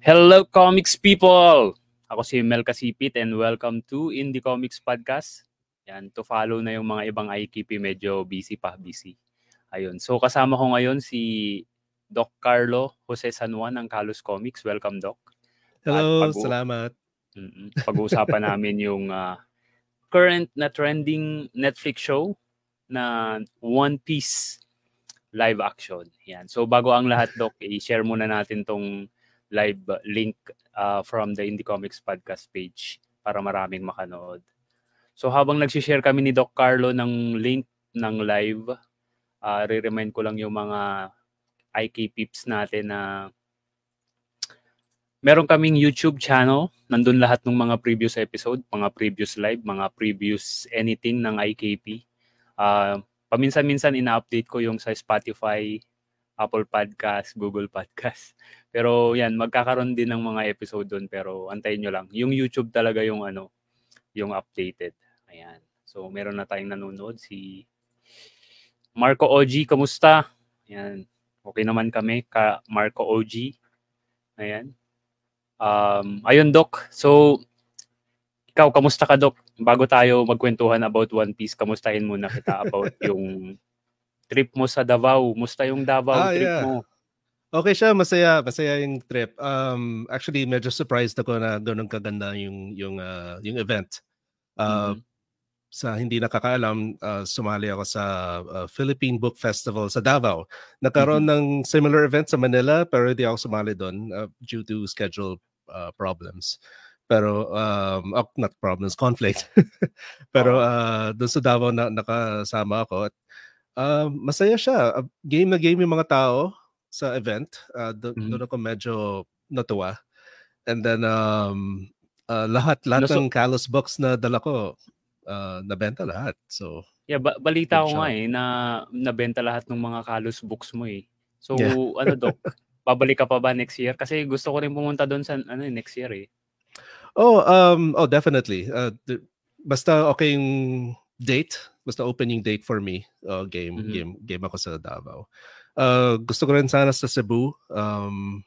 Hello comics people! Ako si Mel Kasipit and welcome to Indie Comics Podcast. Yan, to follow na yung mga ibang IKP medyo busy pa, busy. Ayun. So kasama ko ngayon si Doc Carlo Jose San Juan ng Kalos Comics. Welcome, Doc. Hello, pag- salamat. Mm-mm. Pag-uusapan namin yung uh, current na trending Netflix show na One Piece live action. Yan. So bago ang lahat, Doc, i-share muna natin tong live link uh, from the Indie Comics podcast page para maraming makanood. So habang nag-share kami ni Doc Carlo ng link ng live, uh, re-remind ko lang yung mga IK peeps natin na meron kaming YouTube channel. Nandun lahat ng mga previous episode, mga previous live, mga previous anything ng IKP. Uh, paminsan-minsan ina-update ko yung sa Spotify, Apple Podcast, Google Podcast. Pero yan, magkakaroon din ng mga episode doon pero antayin nyo lang. Yung YouTube talaga yung ano, yung updated. Ayan. So meron na tayong nanonood si Marco OG, kamusta? Ayan. Okay naman kami, ka Marco OG. Ayan. Um, ayun, Doc. So, ikaw, kamusta ka, Doc? Bago tayo magkwentuhan about One Piece, kamustahin muna kita about yung trip mo sa Davao. Musta yung Davao ah, trip yeah. mo? Okay siya, masaya, masaya yung trip. Um, actually, medyo surprised ako na ganun kaganda yung yung uh, yung event. Uh, mm-hmm sa hindi nakakaalam, uh, sumali ako sa uh, Philippine Book Festival sa Davao. Nagkaroon mm-hmm. ng similar event sa Manila pero hindi ako sumali doon uh, due to schedule uh, problems. Pero um oh, not problems, conflict. pero uh, doon sa Davao na nakasama ako at uh, masaya siya. Game na game yung mga tao sa event. Uh, do- mm-hmm. Doon ako medyo natuwa. And then um uh, lahat lahat no, so, ng Kalos books na dala ko uh, nabenta lahat. So, yeah, ba- balita ko nga eh na nabenta lahat ng mga Kalos books mo eh. So, yeah. ano doc, babalik ka pa ba next year? Kasi gusto ko rin pumunta doon sa ano eh, next year eh. Oh, um oh definitely. Uh, the, basta okay yung date, basta opening date for me. Uh, game mm-hmm. game game ako sa Davao. Uh, gusto ko rin sana sa Cebu. Um,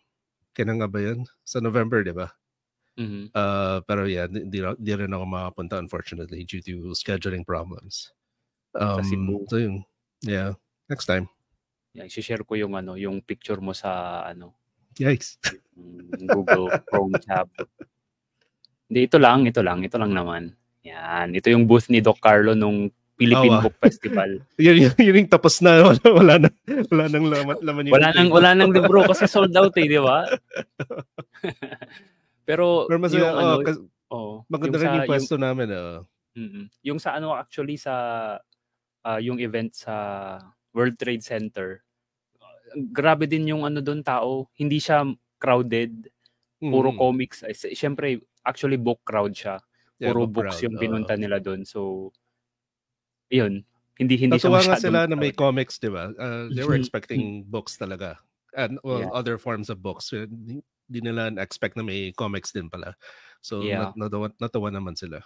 kailan nga ba yan? Sa November, di ba? Mm-hmm. Uh, pero yeah, di, di rin ako makapunta unfortunately due to scheduling problems. Um, sa Cebu. So yung, yeah, next time. Yeah, i-share ko yung ano, yung picture mo sa ano. Yikes. Google Chrome tab. Hindi, ito lang, ito lang, ito lang naman. Yan, ito yung booth ni Doc Carlo nung Philippine oh, Book Festival. yun, yun, yun yung tapos na, wala, wala na, wala nang laman, laman yung Wala nang, wala nang libro kasi sold out eh, di ba? Pero, Pero masaya, yung, oh, ano, kas, oh, maganda rin yung pwesto yung, namin. Oh. Mm-mm. Yung sa ano actually sa uh, yung event sa World Trade Center, grabe din yung ano doon tao. Hindi siya crowded. Puro mm. comics. Siyempre, actually book crowd siya. Puro yeah, books crowd. yung pinunta uh, nila doon. So, yun. Hindi hindi Natuwa siya nga sila na may comics, di ba? Uh, they were expecting books talaga. And well, yeah. other forms of books di nila expect na may comics din pala. So yeah. nat- natawa, natawa naman sila.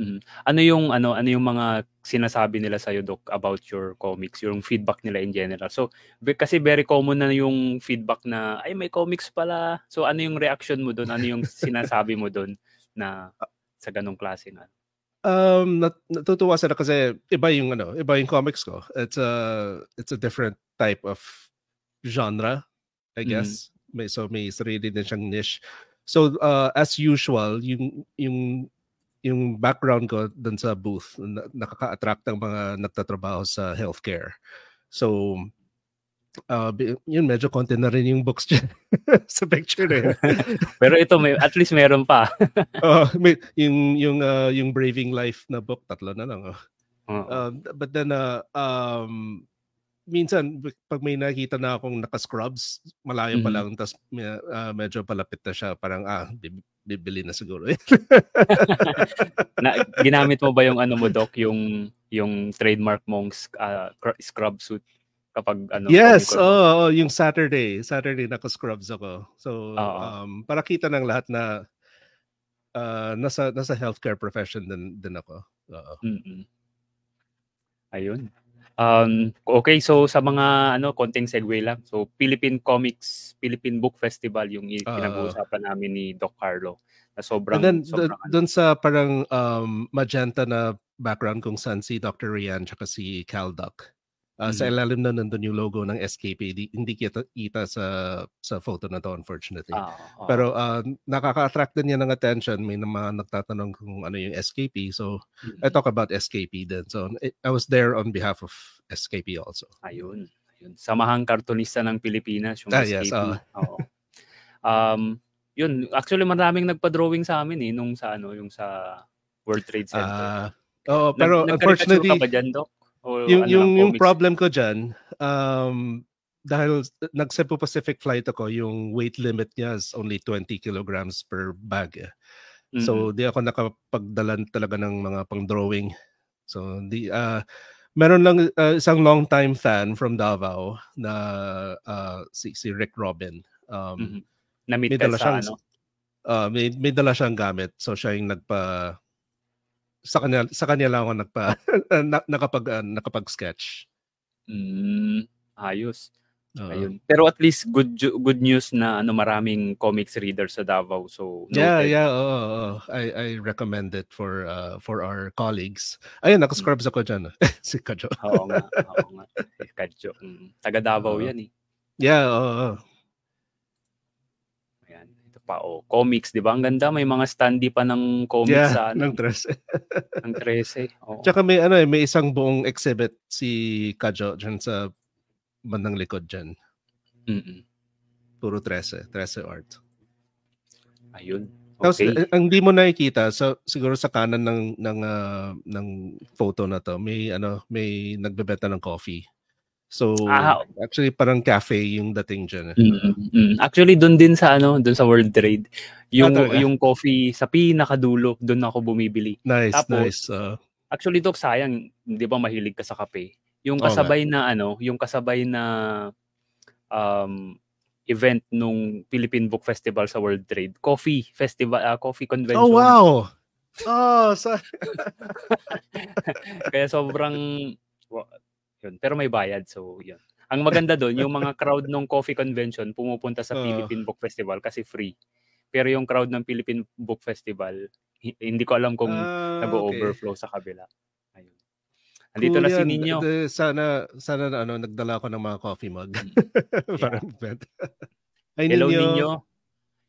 Mm-hmm. Ano yung ano ano yung mga sinasabi nila sa iyo doc about your comics, yung feedback nila in general. So be, kasi very common na yung feedback na ay may comics pala. So ano yung reaction mo doon? Ano yung sinasabi mo doon na sa ganong klase na? Um nat- natutuwa sila kasi iba yung ano, iba yung comics ko. It's a it's a different type of genre, I mm-hmm. guess. Mm-hmm may so may sarili din siyang niche. So uh, as usual, yung yung yung background ko dun sa booth nakaka-attract ng mga nagtatrabaho sa healthcare. So uh, yun medyo konti na rin yung books dyan sa picture eh. Pero ito may at least meron pa. oh, may, yung yung uh, yung Braving Life na book tatlo na lang. Oh. Uh-huh. Uh, but then uh, um minsan pag may nakita na akong naka-scrubs, malayo mm-hmm. pa lang tapos uh, medyo palapit na siya, parang ah, bibili na siguro. na, ginamit mo ba yung ano mo doc, yung yung trademark mong uh, scrub suit kapag ano Yes, oh, oh, yung Saturday, Saturday naka-scrubs ako. So Uh-oh. um para kita ng lahat na uh, nasa nasa healthcare profession din din ako. Oo. Mm-mm. Ayun. Um, okay, so sa mga ano, konting segue lang. So Philippine Comics, Philippine Book Festival yung pinag-uusapan namin ni Doc Carlo. Na sobrang And then sobrang ano. doon sa parang um, magenta na background kung saan si Dr. Rian tsaka si Cal Duck. Uh, Sa Mhm. ilalim na nandun yung logo ng SKP. Di, hindi kita kita sa sa photo na to unfortunately. Ah, ah. Pero uh, nakaka-attract din yan ng attention. May mga nagtatanong kung ano yung SKP. So Mm. I talk about SKP then. So I- I was there on behalf of SKP also. Ayun. Ayun. Samahang kartonista ng Pilipinas yung Ah, yes, SKP. Oo. Um, yun, actually maraming nagpa-drawing sa amin eh nung sa ano, yung sa World Trade Center. Ah, oo, pero Nag- unfortunately ka ba dyan, Doc? O yung ano yung yung problem ko diyan um dahil nag Cebu Pacific flight ako yung weight limit niya is only 20 kilograms per bag. eh. Mm-mm. So di ako nakapagdala talaga ng mga pang-drawing. So di ah meron lang ah, isang long time fan from Davao na ah, si si Rick Robin. Um Mhm. Na-meet may dala siyang ano? ah, may, may dala siyang gamit. So siya yung nagpa sa kanya sa kanya lang ako nagpa na, nakapag ah, nakapag-sketch. Mm, ayos. Oo. Ayun. Pero at least good good news na ano maraming comics readers sa Davao. So Yeah, noted. yeah, oo, oo. I I recommend it for uh for our colleagues. Ayun, naka-scrubs ako diyan. si Kajo. Oo nga. Oo nga. Si Kadjo. Mm. Taga Davao Oo. yan eh. Yeah, oo. oo. Ayan. Pa oh. Comics, 'di ba? Ang ganda may mga standee pa ng comics Yeah, sa ano, ng dress. ng 13. Oo. Tsaka may ano eh, may isang buong exhibit si Kajo diyan sa bandang likod diyan. Mm-mm. Puro 13, 13 art. Ayun. Tapos Okay. eh, ang di mo nakikita so siguro sa kanan ng ng ah, ng photo na to, may ano, may nagbebenta ng coffee. So Ah. actually parang cafe yung dating diyan. Mm, mm. Actually doon din sa ano, doon sa World Trade, yung Ah, yung coffee sa pinakadulo, doon ako bumibili. Nice, Tapos, nice. Uh, Actually, Dok, sayang, 'di ba mahilig ka sa kape? Yung kasabay na ano, yung kasabay na um event nung Philippine Book Festival sa World Trade, coffee festival, ah, coffee convention. oh wow. Oh, sa Kaya sobrang yun, pero may bayad so yun. Ang maganda doon, yung mga crowd ng coffee convention pumupunta sa Oo. Philippine Book Festival kasi free. Pero yung crowd ng Philippine Book Festival, hi- hindi ko alam kung Ah, nag-overflow sa kabila. Ayun. Andito Cool na si. Ninyo. Sana sana na, ano nagdala ako ng mga coffee mug para event. Hi Hello Ninyo. Ninyo.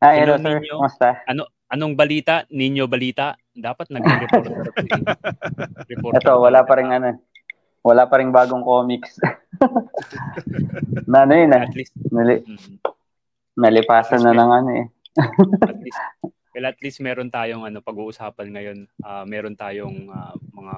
Ah, Hello, hello, sir. Ninyo. Kumusta? Anong balita? Ninyo balita? Dapat nag-report. report Ito, wala pa rin ano. Wala pa rin bagong comics. na ano yun ah. At least, Nali, mm, nalipasan na ng ano eh. at least, well, at least meron tayong ano pag-uusapan ngayon. Ah, meron tayong ah, mga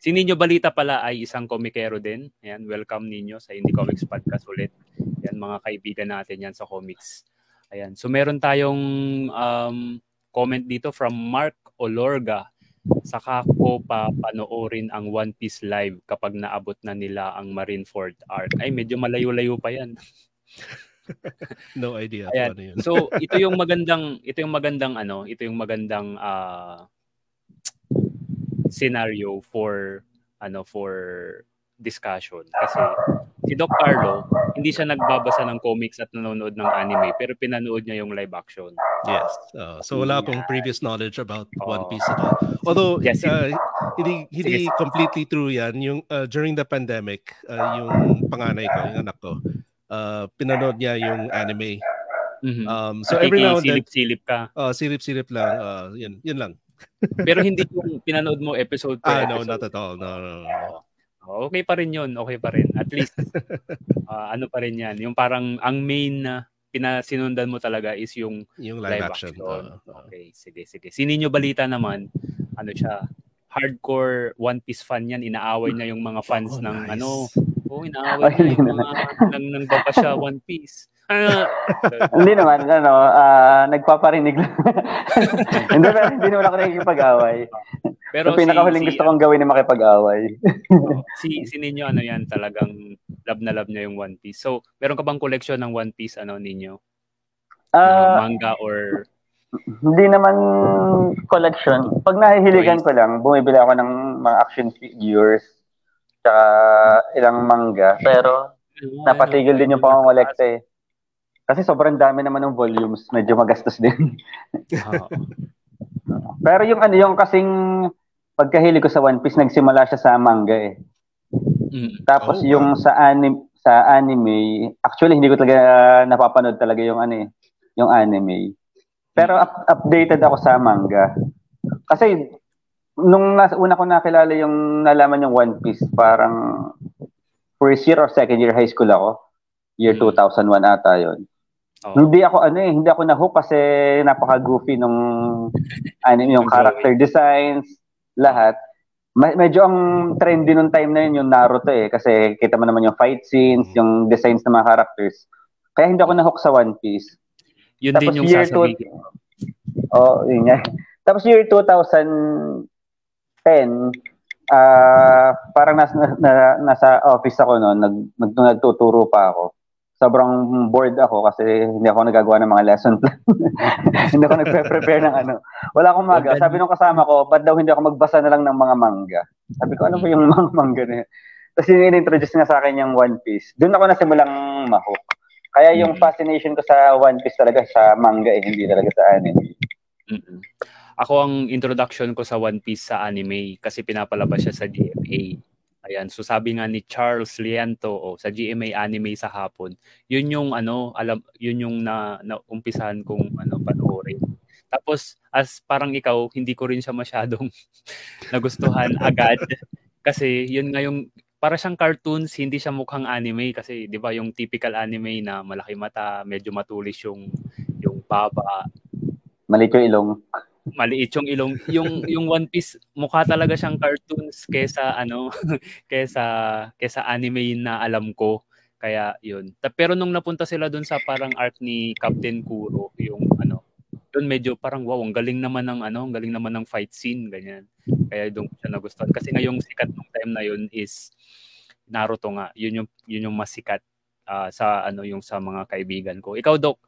Si Ninyo Balita pala ay isang komikero din. Ayan, welcome ninyo sa Indie Comics Podcast ulit. Ayan, mga kaibigan natin yan sa comics. Ayan, so meron tayong um, comment dito from Mark Olorga. Saka ko pa panoorin ang One Piece live kapag naabot na nila ang Marineford arc. Ay, medyo malayo-layo pa yan. No idea Ayan. ano yun. So, ito yung magandang ito yung magandang ano, ito yung magandang ah, scenario for ano for discussion kasi si Doc Carlo hindi siya nagbabasa ng comics at nanonood ng anime pero pinanood niya yung live action. Yes. Uh, so wala akong previous knowledge about One Oo. Piece at all. Although Yes, uh, hindi hindi Sige. completely true 'yan. Yung uh, during the pandemic, uh, yung panganay ko, yung anak ko, uh, pinanood niya yung anime. Mhm. Um, so every now and then, silip-silip ka. uh, silip-silip lang. Uh, yun, yun lang. Pero hindi yung pinanood mo episode per Ah, no, episode. not at all. No, no, no. Okay pa rin yun. Okay pa rin. At least, ah, ano pa rin yan. Yung parang, ang main na pinasinundan mo talaga is yung Yung live, live, action. action. uh, uh, okay, sige, sige. Si Ninyo Balita naman, ano siya, hardcore One Piece fan yan. Inaaway niya yung mga fans Oh, ng nice. ano. Oo, inaaway Ay, niya yung mga nang, nang baba siya One Piece. Ah, Hindi naman, ano, ah, nagpaparinig lang. hindi, pero hindi naman ako nakikipag-away. Pero Yung pinakahuling si, gusto kong gawin na makipag-away. si, si Ninyo, ano yan, talagang love na love niya yung One Piece. So, meron ka bang collection ng One Piece, ano, Ninyo? Na Ah, manga or hindi naman collection. Pag nahihiligan ko lang, bumibili ako ng mga action figures. tsaka ilang manga. Pero napatigil din yung pangongolekta eh. Kasi sobrang dami naman ng volumes, medyo magastos din. Pero yung ano, yung kasing pagkahilig ko sa One Piece, nagsimula siya sa manga eh. Mm. Tapos oh, yung wow. sa anime sa anime, actually hindi ko talaga napapanood talaga yung ano eh, yung anime. Pero up- updated ako sa manga. Kasi nung nas- una ko nakilala yung nalaman yung One Piece, parang first year or second year high school ako. Year 2001 mm. ata yon. Oh. Hindi ako ano eh, hindi ako na-hook kasi napaka-goofy nung anime, yung character designs, lahat. Ma- medyo ang trendy nung time na yun yung Naruto eh kasi kita mo naman yung fight scenes, mm. yung designs ng mga characters. Kaya hindi ako na-hook sa One Piece. Yun Tapos din yung sasabihin. Two, oh, yun nga. Tapos year 2010, uh, parang nas, na, nasa office ako noon, nag, nag, nagtuturo pa ako. Sobrang bored ako kasi hindi ako nagagawa ng mga lesson plan. hindi ako nagpe-prepare ng ano. Wala akong maga. Sabi nung kasama ko, ba't daw hindi ako magbasa na lang ng mga manga? Sabi ko, ano ba yung mga manga na yun? Tapos yung introduce nga sa akin yung One Piece. Doon ako nasimulang mahook. Kaya yung mm-hmm. fascination ko sa One Piece talaga sa manga eh, hindi talaga sa anime. Mm-hmm. Ako ang introduction ko sa One Piece sa anime kasi pinapalabas siya sa GMA. Ayan, so sabi nga ni Charles Liento oh, sa GMA anime sa hapon, yun yung ano, alam, yun yung na, na kong ano panoorin. Tapos as parang ikaw, hindi ko rin siya masyadong nagustuhan agad kasi yun nga yung para siyang cartoons, hindi siya mukhang anime kasi 'di ba yung typical anime na malaki mata, medyo matulis yung yung baba. Maliit yung ilong maliit yung ilong yung yung One Piece mukha talaga siyang cartoons kaysa ano kaysa kaysa anime na alam ko. Kaya yun. Pero nung napunta sila doon sa parang arc ni Captain Kuro yung ano doon medyo parang wow ang galing naman ng ano ang galing naman ng fight scene ganyan. Kaya doon siya nagustuhan. Kasi ngayong sikat nung time na yun is Naruto nga. Yun yung yun yung mas sikat uh, sa ano yung sa mga kaibigan ko. Ikaw Doc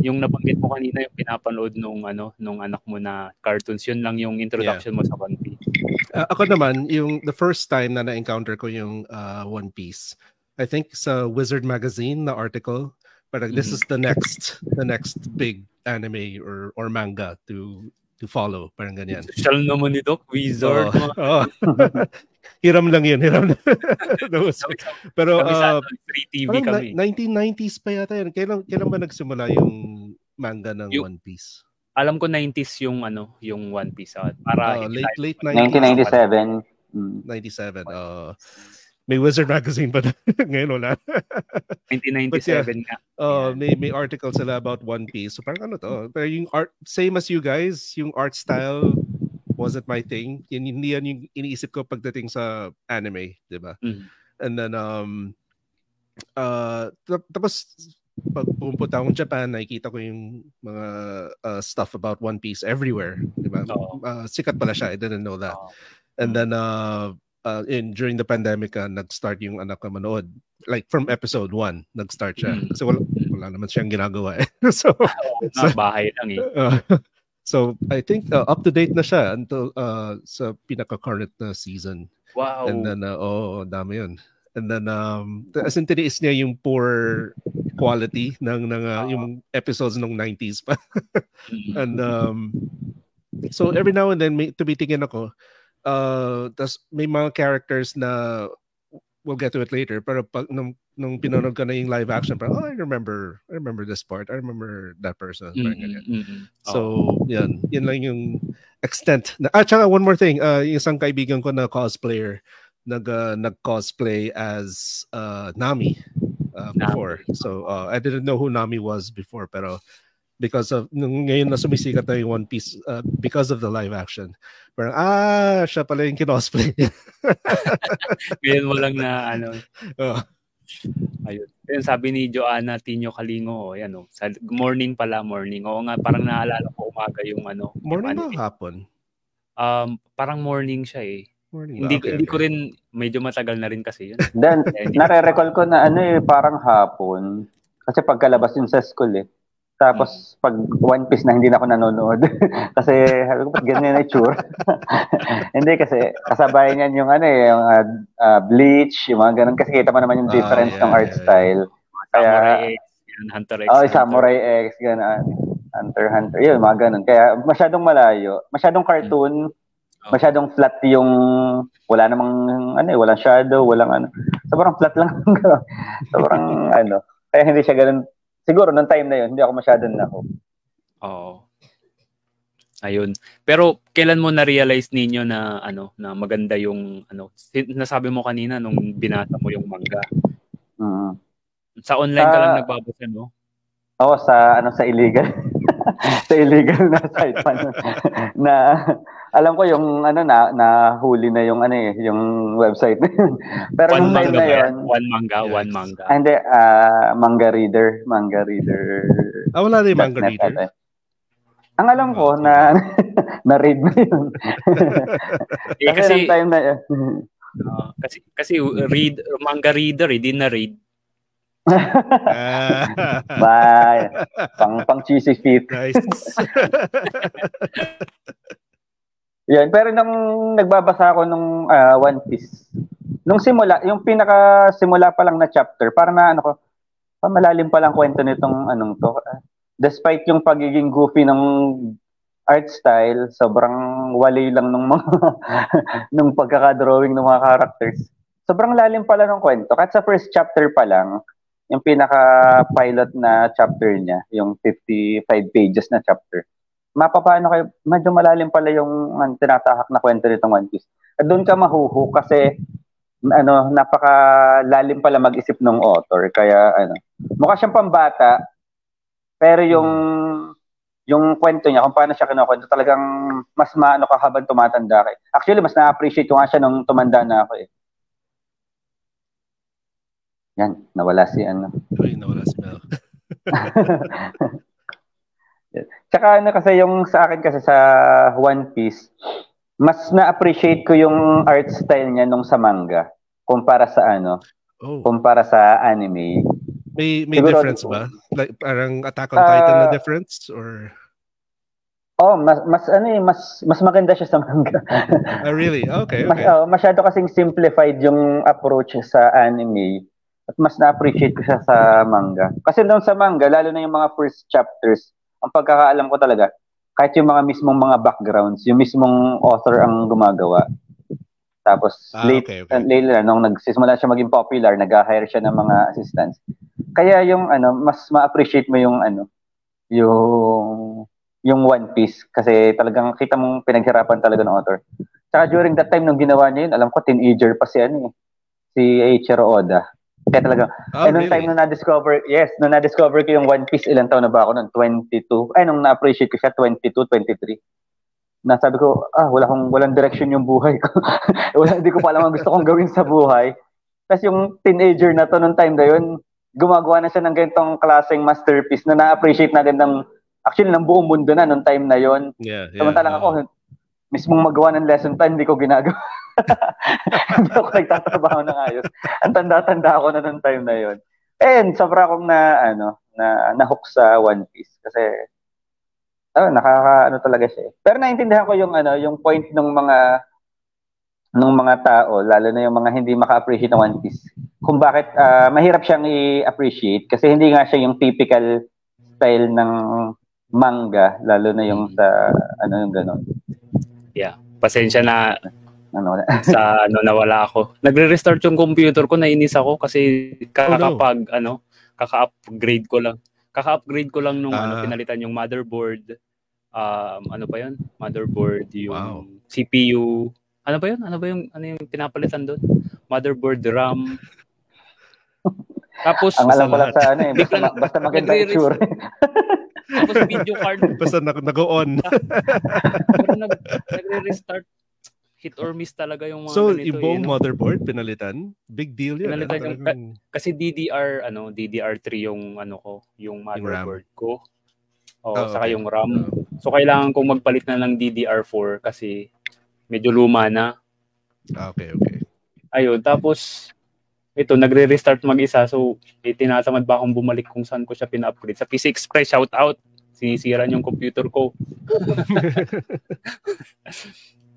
yung nabanggit mo kanina yung pinapanood nung ano nung anak mo na cartoons yun lang yung introduction yeah. mo sa One Piece. Uh, ako naman yung the first time na na-encounter ko yung uh, One Piece. I think sa Wizard magazine na article parang mm-hmm. this is the next the next big anime or or manga to to follow. Parang ganyan. Social naman ni Doc, Wizard. Oh, oh. hiram lang yun, hiram Pero uh, free TV kami. 1990s pa yata yun. Kailan, kailan ba nagsimula yung manga ng yung, One Piece? Alam ko 90s yung ano, yung One Piece. Uh, para uh, late late 90s. 1997. 97. Uh, may Wizard magazine pa ngayon wala. 1997 yeah, nga. Oh, uh, may may article sila about One Piece. So parang ano to? Pero yung art same as you guys, yung art style wasn't my thing. Yan, hindi yan yung iniisip ko pagdating sa anime, 'di ba? Mm. And then um uh tapos pag pumunta akong Japan, nakikita ko yung mga uh, stuff about One Piece everywhere, 'di ba? Oh. Uh, sikat pala siya. I didn't know that. Oh. And then uh uh, in during the pandemic uh, nag-start yung anak ko manood. Like from episode 1, nag-start siya. Mm. Kasi wala, wala naman siyang ginagawa eh. so, so bahay lang eh. Uh, so I think uh, up to date na siya until uh, sa pinaka-current na season. Wow. And then, uh, oh, dami yun. And then, um, as in, tiniis niya yung poor quality ng, ng uh, yung episodes ng 90s pa. Mm. and, um, so every now and then, may, tumitingin ako, uh tas may mga characters na we'll get to it later pero pag nung nung pinanood ko na yung live action parang oh I remember I remember this part I remember that person mm-hmm, mm-hmm. so oh. yan yan lang yung extent na ah tsaka one more thing uh yung isang kaibigan ko na cosplayer nag uh, nag cosplay as uh Nami uh, before Nami. so uh, I didn't know who Nami was before pero because of nung ngayon na sumisikat na yung One Piece uh, because of the live action. Parang ah, siya pala yung kinosplay. ngayon mo lang na ano. Oh. Ayun. Ayun, sabi ni Joanna Tino Kalingo, oh, yan oh. Sa morning pala, morning. Oo nga, parang naalala ko umaga yung ano. Morning yung ba hapon? Um, parang morning siya eh. Morning. Hindi, okay, hindi okay. ko rin, medyo matagal na rin kasi yun. Then, nare-recall ko na ano eh, parang hapon. Kasi pagkalabas yun sa school eh. Tapos pag One Piece na hindi na ako nanonood kasi sabi ko ganyan na itsura. hindi kasi kasabay niyan yung ano eh yung uh, uh, Bleach, yung mga ganun kasi kita mo naman yung ah, difference uh, yeah, ng art yeah, style. Yeah. Kaya Samurai X, Hunter X. Oh, Hunter. Samurai X ganun. Hunter Hunter. Yun, mga ganun. Kaya masyadong malayo, masyadong cartoon, hmm. masyadong flat yung wala namang ano eh, walang shadow, walang ano. Sobrang flat lang. sobrang ano. Kaya hindi siya ganun siguro nung time na yun, hindi ako masyadong na Oo. Ayun. Pero kailan mo na-realize ninyo na ano na maganda yung ano nasabi mo kanina nung binasa mo yung manga. Mm. Sa online sa, ka lang nagbabasa no? Oo, sa ano sa illegal. sa illegal na site pa na alam ko yung ano na nahuli na yung ano eh, yung website. Pero one nung time na yun, one manga, yes. one manga. Ah, hindi uh, manga reader, manga reader. Ah, wala rin manga reader. At, ang alam ko na na-read na yun. eh, kasi, kasi time na yun. uh, kasi kasi read manga reader, hindi eh, na read. Bye. Pang pang cheesy feet. Nice. Yan, pero nung nagbabasa ako nung uh, One Piece, nung simula, yung pinaka simula pa lang na chapter, para na ano ko, pamalalim pa lang kwento nitong anong to. Despite yung pagiging goofy ng art style, sobrang wali lang nung mga nung pagkaka-drawing ng mga characters. Sobrang lalim pala ng kwento. Kahit sa first chapter pa lang, yung pinaka pilot na chapter niya, yung 55 pages na chapter mapapaano kayo, medyo malalim pala yung um, tinatahak na kwento nitong One Piece. At doon ka mahuhu kasi ano, napakalalim pala mag-isip ng author. Kaya ano, mukha siyang pambata, pero yung yung kwento niya, kung paano siya kinukwento, talagang mas maano ka habang tumatanda ka. Actually, mas na-appreciate ko nga siya nung tumanda na ako eh. Yan, nawala si ano. Uy, nawala si Mel. Tsaka ano kasi yung sa akin kasi sa One Piece, mas na-appreciate ko yung art style niya nung sa manga kumpara sa ano, oh. kumpara sa anime. May may Siguro, difference ba? Like parang Attack on Titan uh, na difference or Oh, mas mas ano eh, mas mas maganda siya sa manga. oh, really? Okay, okay. Mas, oh, masyado kasing simplified yung approach sa anime at mas na-appreciate ko siya sa manga. Kasi doon sa manga, lalo na yung mga first chapters, ang pagkakaalam ko talaga, kahit yung mga mismong mga backgrounds, yung mismong author ang gumagawa. Tapos ah, late, okay, okay. later nung nagsisimula siya maging popular, nag-hire siya ng mga assistants. Kaya yung ano, mas ma-appreciate mo yung ano, yung yung One Piece kasi talagang kita mong pinaghirapan talaga ng author. Saka during that time nung ginawa niya yun, alam ko teenager pa si ano eh, si Eiichiro Oda. Kaya talaga, oh, eh, nung really? time nung na-discover, yes, nung na-discover ko yung One Piece, ilang taon na ba ako nun? 22. Ay, nung na-appreciate ko siya, 22, 23. Nasabi ko, ah, wala akong, walang direction yung buhay ko. wala, hindi ko pa alam ang gusto kong gawin sa buhay. Tapos yung teenager na to nung time na yun, gumagawa na siya ng ganitong klaseng masterpiece na na-appreciate natin ng, actually, ng buong mundo na nung time na yon. Yeah, yeah, Samantalang uh, ako, mismong magawa ng lesson plan, hindi ko ginagawa. hindi ako nagtatrabaho ng ayos. Ang tanda-tanda ako na ng time na yon. And sobra akong na ano na nahook sa One Piece kasi oh, nakaka ano talaga siya. Eh. Pero naintindihan ko yung ano, yung point ng mga ng mga tao, lalo na yung mga hindi maka-appreciate ng One Piece. Kung bakit uh, mahirap siyang i-appreciate kasi hindi nga siya yung typical style ng manga, lalo na yung sa ano yung ganun. Yeah. Pasensya na ano sa ano nawala ako. Nagre-restart yung computer ko, nainis ako kasi kakapag oh, no. ano, kaka-upgrade ko lang. Kaka-upgrade ko lang nung uh, ano ah. pinalitan yung motherboard. Um, ano pa 'yon? Motherboard, yung wow. CPU. Ano ba 'yon? Ano ba yung ano yung pinapalitan doon? Motherboard, RAM. Tapos ang alam ko lang sa ano eh, basta, basta maganda yung sure. Tapos video card. Basta nag-on. Pero nag, nagre-restart hit or miss talaga yung mga so, ganito. So, ibong eh, motherboard pinalitan? Big deal yun. Pinalitan eh. yung, ka- kasi DDR, ano, DDR3 yung, ano ko, yung motherboard yung ko. O, oh, saka okay. yung RAM. So, kailangan kong magpalit na ng DDR4 kasi medyo luma na. Ah, okay, okay. Ayun, tapos, ito, nagre-restart mag-isa. So, eh, tinatamad ba akong bumalik kung saan ko siya pina-upgrade. Sa PC Express, shout out. Sinisira yung computer ko.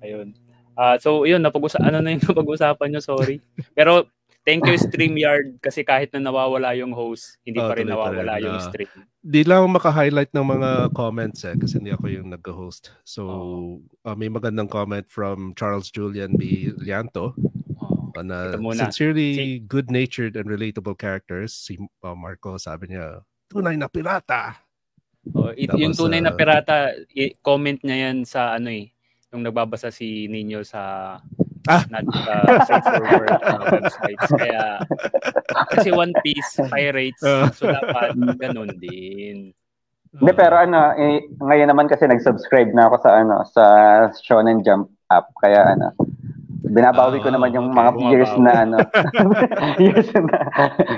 Ayun. Uh, so, yun, napag-usa ano na yung napag-usapan nyo, sorry. Pero, thank you StreamYard kasi kahit na nawawala yung host, hindi oh, pa rin nawawala rin. yung uh, stream. Di lang maka-highlight ng mga comments eh kasi hindi ako yung nag-host. So, oh. uh, may magandang comment from Charles Julian B. Lianto. Oh. na sincerely si- good-natured and relatable characters. Si uh, Marco sabi niya, tunay na pirata. Oh, it, Tapos, yung tunay uh, na pirata, i- comment niya yan sa ano eh, yung nagbabasa si Nino sa ah. not uh, uh, websites. Kaya, kasi One Piece, pirates, uh. so dapat ganun din. Hindi, pero ano, eh, ngayon naman kasi nag-subscribe na ako sa ano sa Shonen Jump app. Kaya ano, binabawi ko naman yung mga okay, years na ano, years na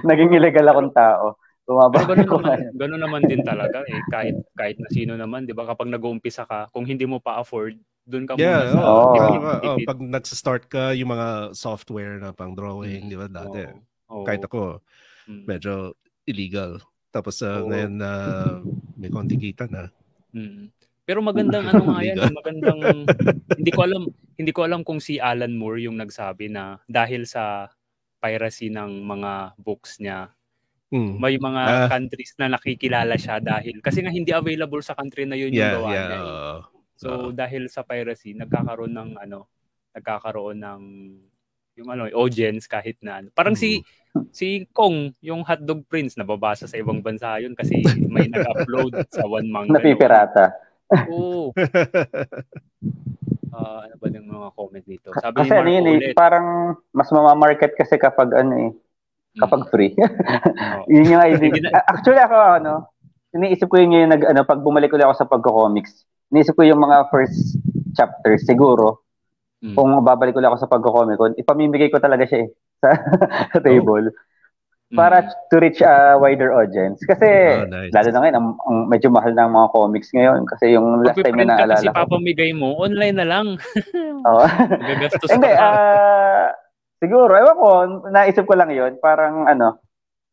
naging illegal akong tao. Bumaba ganun, naman, ganun naman din talaga eh. Kahit, kahit na sino naman, di ba? Kapag nag-uumpisa ka, kung hindi mo pa afford, doon ka yeah, muna sa oh, oh, oh, pag nagsa-start ka yung mga software na pang drawing, mm. di ba dati? Oh, oh. Kahit ako, mm. medyo illegal. Tapos uh, oh. ngayon na uh, may konti kita na. Mm. Pero magandang ano nga yan, magandang hindi ko alam hindi ko alam kung si Alan Moore yung nagsabi na dahil sa piracy ng mga books niya Mm. May mga uh, countries na nakikilala siya dahil kasi nga hindi available sa country na yun yeah, yung gawa yeah, niya. Uh, so uh, dahil sa piracy, nagkakaroon ng ano, nagkakaroon ng yung ano, audience kahit na ano. Parang mm. si si Kong, yung Hotdog Prince, nababasa sa ibang bansa yun kasi may nag-upload sa One Manga. Napipirata. Oo. uh, ano ba yung mga comment dito? Sabi kasi ni ano yun, eh, parang mas mamamarket kasi kapag ano eh, kapag mm. free. oh. yun yung idea. Actually ako ano, iniisip ko yun yung nag ano pag bumalik ulit ako sa pagko-comics. Iniisip ko yung mga first chapters siguro. Mm. Kung babalik ulit ako sa pagko-comic, ipamimigay ko talaga siya eh sa, sa table. Oh. Para mm. to reach a wider audience. Kasi, oh, nice. lalo na ngayon, ang, ang medyo mahal ng mga comics ngayon. Kasi yung last time na naalala ko. Kasi papamigay mo, online na lang. Oo. Gagastos Hindi, uh, Siguro, ewan ko, naisip ko lang yon parang ano,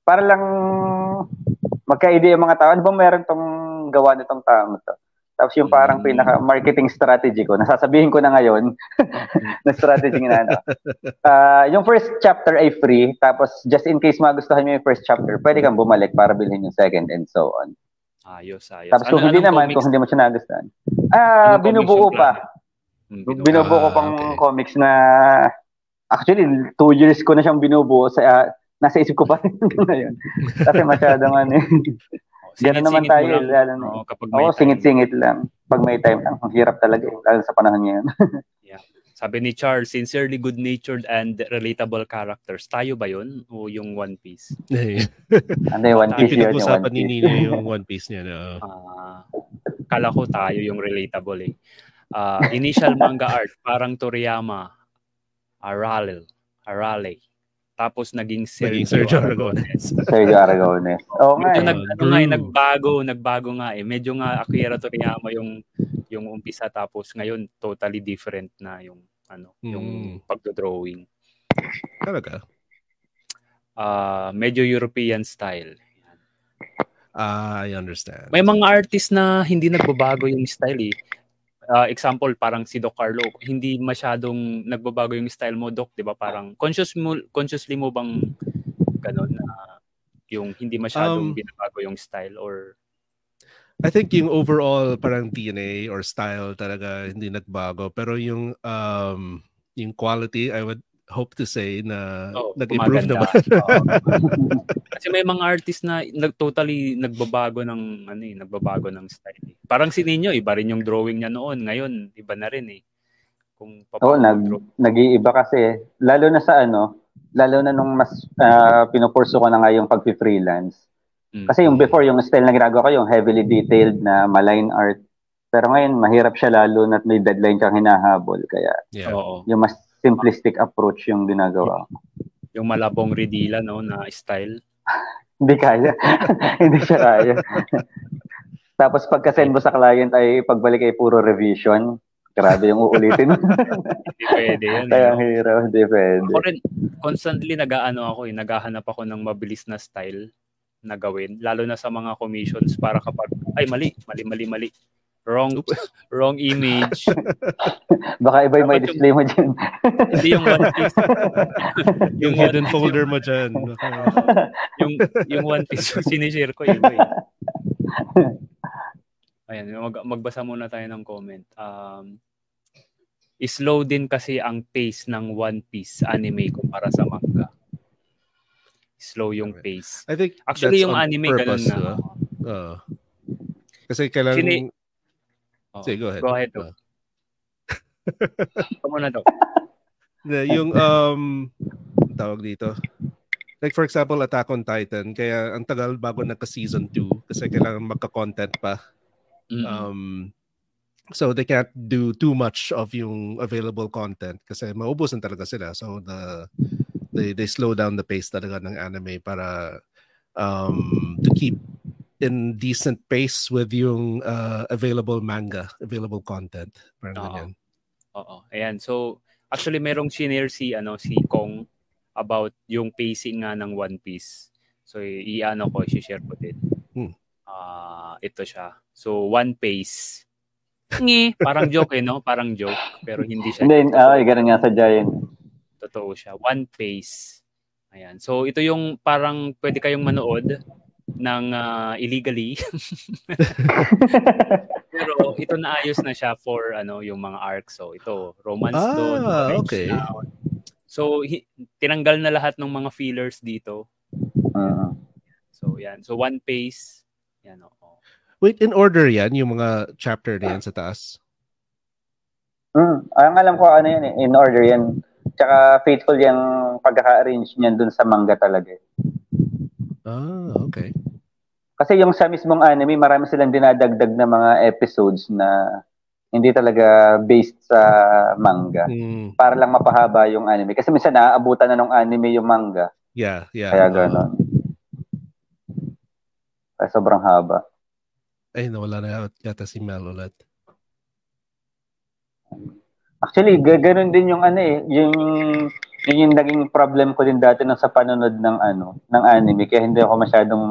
para lang magka-idea yung mga tao, ano ba meron tong gawa nitong tao to? Tapos yung parang mm. pinaka-marketing strategy ko, nasasabihin ko na ngayon, na strategy na ano. Uh, yung first chapter ay free, tapos just in case magustuhan mo yung first chapter, pwede kang bumalik para bilhin yung second and so on. Ayos, ayos. Tapos kung ano, hindi naman, comics? kung hindi mo siya nagustuhan. Ah, binubuo pa. Hmm, binubuo, binubuo ko pang okay. comics na Actually, two years ko na siyang binubuo sa uh, nasa isip ko pa rin ngayon. Kasi masyadong ano eh. Ganun naman tayo. Lang, lalo na. Oh, kapag may Oo, singit-singit lang. Pag may time lang. Ang hirap talaga. Eh, lalo sa panahon ngayon. yeah. Sabi ni Charles, sincerely good-natured and relatable characters. Tayo ba yun? O yung One Piece? ano yung One Piece yun? Yung One Piece. ni yung One Piece niya. No? Uh, kala ko tayo yung relatable eh. Uh, initial manga art, parang Toriyama Arale. Arale. Tapos naging Sergio, naging Sergio Aragones. Sergio Aragones. Oo nga. Eh. Nag, ano nga, eh, nagbago, nagbago nga eh. Medyo nga Akira Toriyama yung yung umpisa tapos ngayon totally different na yung ano, mm. yung pagdo-drawing. Talaga? Uh, medyo European style. Uh, I understand. May mga artist na hindi nagbabago yung style eh uh, example, parang si Doc Carlo, hindi masyadong nagbabago yung style mo, Doc, di ba? Parang conscious mo, consciously mo bang ganun na yung hindi masyadong um, binabago yung style or I think yung overall parang DNA or style talaga hindi nagbago pero yung um yung quality I would hope to say na oh, nag-improve naman. oh. Kasi may mga artist na nag totally nagbabago ng ano eh, nagbabago ng style. Eh. Parang si Ninyo, iba rin yung drawing niya noon, ngayon iba na rin eh. Kung Oo, nag nag-iiba kasi lalo na sa ano, lalo na nung mas uh, pinupurso ko na nga yung pag-freelance. Mm. Kasi yung before yung style na ginagawa ko yung heavily detailed na maline art. Pero ngayon mahirap siya lalo na may deadline kang hinahabol kaya yeah. yung mas simplistic approach yung ginagawa ko. Yung malabong ridila no na style. Hindi kaya. Hindi siya kaya. Tapos pagka-send mo sa client ay pagbalik ay puro revision. Grabe yung uulitin. hindi pwede yan. Kaya ang hirap, hindi pwede. Ako rin, constantly nag-ano ako eh, naghahanap ako ng mabilis na style na gawin, lalo na sa mga commissions para kapag, ay mali, mali, mali, mali. Wrong, wrong image. Baka iba yung may display mo dyan. Hindi yung one piece. yung hidden folder mo dyan. yung, yung one piece yung sinishare ko, iba eh. Ayan, mag, magbasa muna tayo ng comment. Um, slow din kasi ang pace ng One Piece anime kumpara sa manga. Slow yung pace. I think Actually, yung anime purpose, ganun na. Uh, uh, kasi kailangan... Sini- oh, Sige, go ahead. Go ahead. Come na, Dok. yung, um, tawag dito, like for example, Attack on Titan, kaya ang tagal bago nagka-season 2 kasi kailangan magka-content pa Mm-hmm. Um, so they can't do too much of yung available content kasi maubusan talaga sila. So the they they slow down the pace talaga ng anime para um, to keep in decent pace with yung uh, available manga, available content. Parang Oo. ganyan. Oo. Ayan. So, actually, merong shinare si, ano, si Kong about yung pacing nga ng One Piece. So, i-ano ko, i-share ko din. Hmm. Uh, ito siya. So, one pace. Ngi. Parang joke eh, no? Parang joke. Pero hindi siya. Hindi, uh, ganun nga sa Giant. Totoo siya. One pace. Ayan. So, ito yung parang pwede kayong manood ng uh, illegally. Pero ito naayos na siya for ano yung mga arcs. So, ito, romance ah, doon. okay. Down. So, hi- tinanggal na lahat ng mga fillers dito. Uh-huh. So, yan. So, one pace. Yan, oh. Wait, in order yan, yung mga chapter na yan sa taas? Mm, ang alam ko ano yan, eh, in order yan. Tsaka faithful yung pagkaka-arrange niyan dun sa manga talaga. Eh. Ah, okay. Kasi yung sa mismong anime, marami silang dinadagdag na mga episodes na hindi talaga based sa manga. Mm. Para lang mapahaba yung anime. Kasi minsan naaabutan na ng anime yung manga. Yeah, yeah. Kaya gano'n. Kaya sobrang haba. Ay, nawala na yata si Mel ulit. Actually, ganoon din yung ano eh, yung yun yung naging problem ko din dati nang sa panonood ng ano, ng anime kaya hindi ako masyadong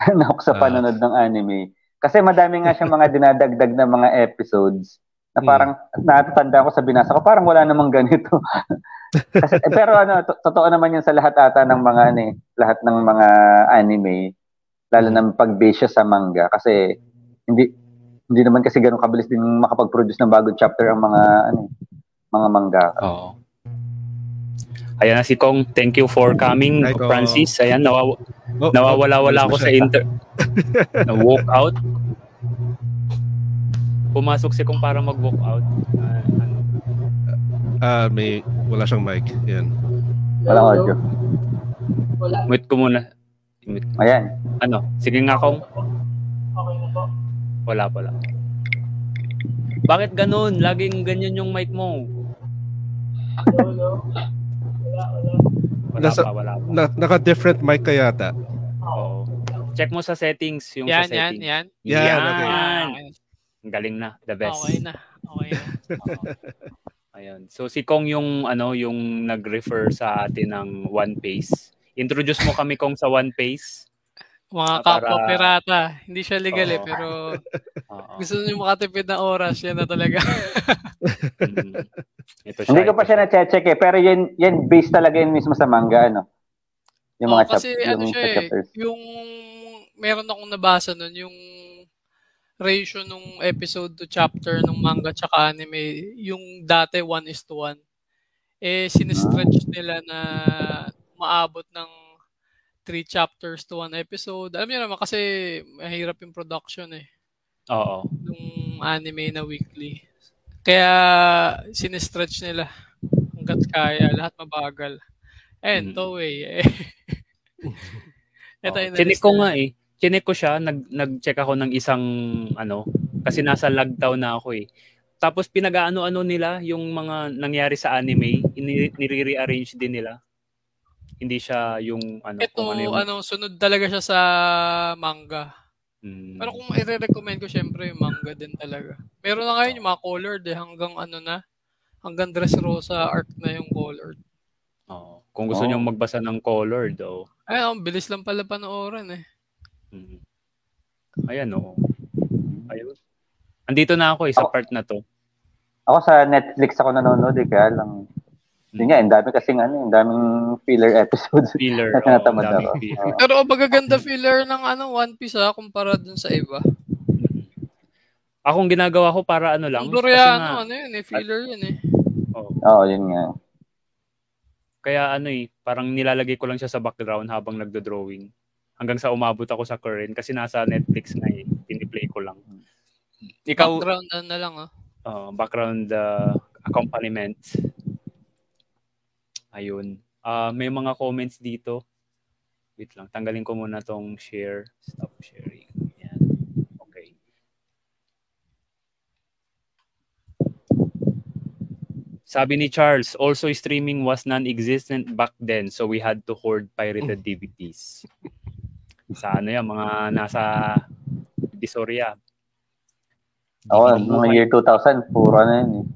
nahook sa ah. panonood uh, ng anime. Kasi madami nga siyang mga dinadagdag na mga episodes na hmm. parang hmm. natatanda ko sa binasa ko, parang wala namang ganito. Kasi, eh, pero ano, to- totoo naman yan sa lahat ata ng mga ano eh, lahat ng mga anime lalo na pag-base sa manga kasi hindi hindi naman kasi ganoon kabilis din makapag-produce ng bagong chapter ang mga ano mga manga. Oo. Ayan na si Kong. Thank you for coming, Hi, Francis. Ayan, nawaw- oh, nawawala-wala oh, ako sa inter... na-walk out. Pumasok si Kong para mag-walk out. Uh, ano? Uh, may... Wala siyang mic. Yan. Wala audio. Wait ko muna. Ayan. Ano? Sige nga kong. Okay na po. Wala pala. Bakit ganun? Laging ganyan yung mic mo. Hello, Wala, Nasa, pa, wala pa. Na, naka-different mic ka yata. Oo. Check mo sa settings yung yan, sa settings. Yan, yan, yan. Yan. Okay. Ang galing na. The best. Okay na. Okay na. Ayun. So si Kong yung ano yung nag-refer sa atin ng One Pace. Introduce mo kami kong sa One Pace. Mga kapwa para... pirata. Hindi siya legal oh. eh, pero gusto niyo makatipid ng oras, yan na talaga. mm. ito siya, Hindi ko pa siya na-check eh, pero yan, yan based talaga yun mismo sa manga, ano? Yung mga oh, kasi chap- ano yung siya eh, yung meron akong nabasa nun, yung ratio nung episode to chapter ng manga tsaka anime, yung dati 1 is to 1. Eh, sinistretch ah. nila na maabot ng three chapters to one episode. Alam niyo naman kasi mahirap yung production eh. Oo. Yung anime na weekly. Kaya sinistretch nila hanggat kaya, lahat mabagal. And mm. to way eh. Ito oh. Chinik ko nga eh. Chinik ko siya, nag, nag-check ako ng isang ano, kasi nasa lockdown na ako eh. Tapos pinag-ano-ano nila yung mga nangyari sa anime, nire-rearrange din nila. Hindi siya yung ano Ito, kung ano, yung... ano sunod talaga siya sa manga. Hmm. Pero kung i-recommend ko syempre yung manga din talaga. Meron na ngayon yung mga colored eh, hanggang ano na, hanggang Dressrosa arc na yung colored. Oo. Kung gusto oh. niyo magbasa ng colored, oh. Ay, oh, bilis lang pala panoorin eh. Hmm. Ayan, oo. Ayun. Andito na ako eh, sa part na to. Ako sa Netflix ako nanonood eh, kaya lang yun nga, ang dami kasing ano, ang daming filler episodes. Filler. na oh, ako. Filler. Pero oh, magaganda filler ng ano, One Piece ha, kumpara dun sa iba. Akong ginagawa ko para ano lang. Koreano, ano yun eh, filler yun eh. Oo, oh. oh, yun nga. Kaya ano eh, parang nilalagay ko lang siya sa background habang nagdo-drawing. Hanggang sa umabot ako sa current kasi nasa Netflix na eh. Piniplay ko lang. Ikaw, background ano na lang ah. Uh, background uh, accompaniment. Ayun. Uh, may mga comments dito. Wait lang, tanggalin ko muna tong share. Stop sharing. Yan. Okay. Sabi ni Charles, also streaming was non-existent back then so we had to hoard pirated DVDs. Sa ano yan, mga nasa Divisoria. Oo, oh, mga year 2000, puro ano yun eh.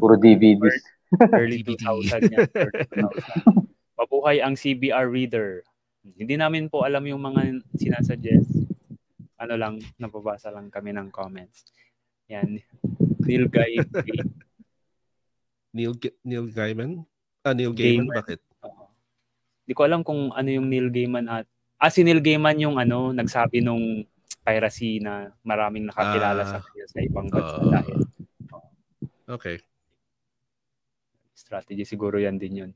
Puro DVDs. Early 2000 yan. Mabuhay ang CBR reader. Hindi namin po alam yung mga sinasuggest. Ano lang, nababasa lang kami ng comments. Yan. Neil Guy. Neil, Neil Gaiman? Ah, Neil Gaiman, Gaiman. bakit? Hindi ko alam kung ano yung Neil Gaiman at Ah, si Neil Gaiman yung ano, nagsabi nung piracy na maraming nakakilala uh, sa kanya sa ibang bansa uh, dahil. Okay strategy siguro yan din yun.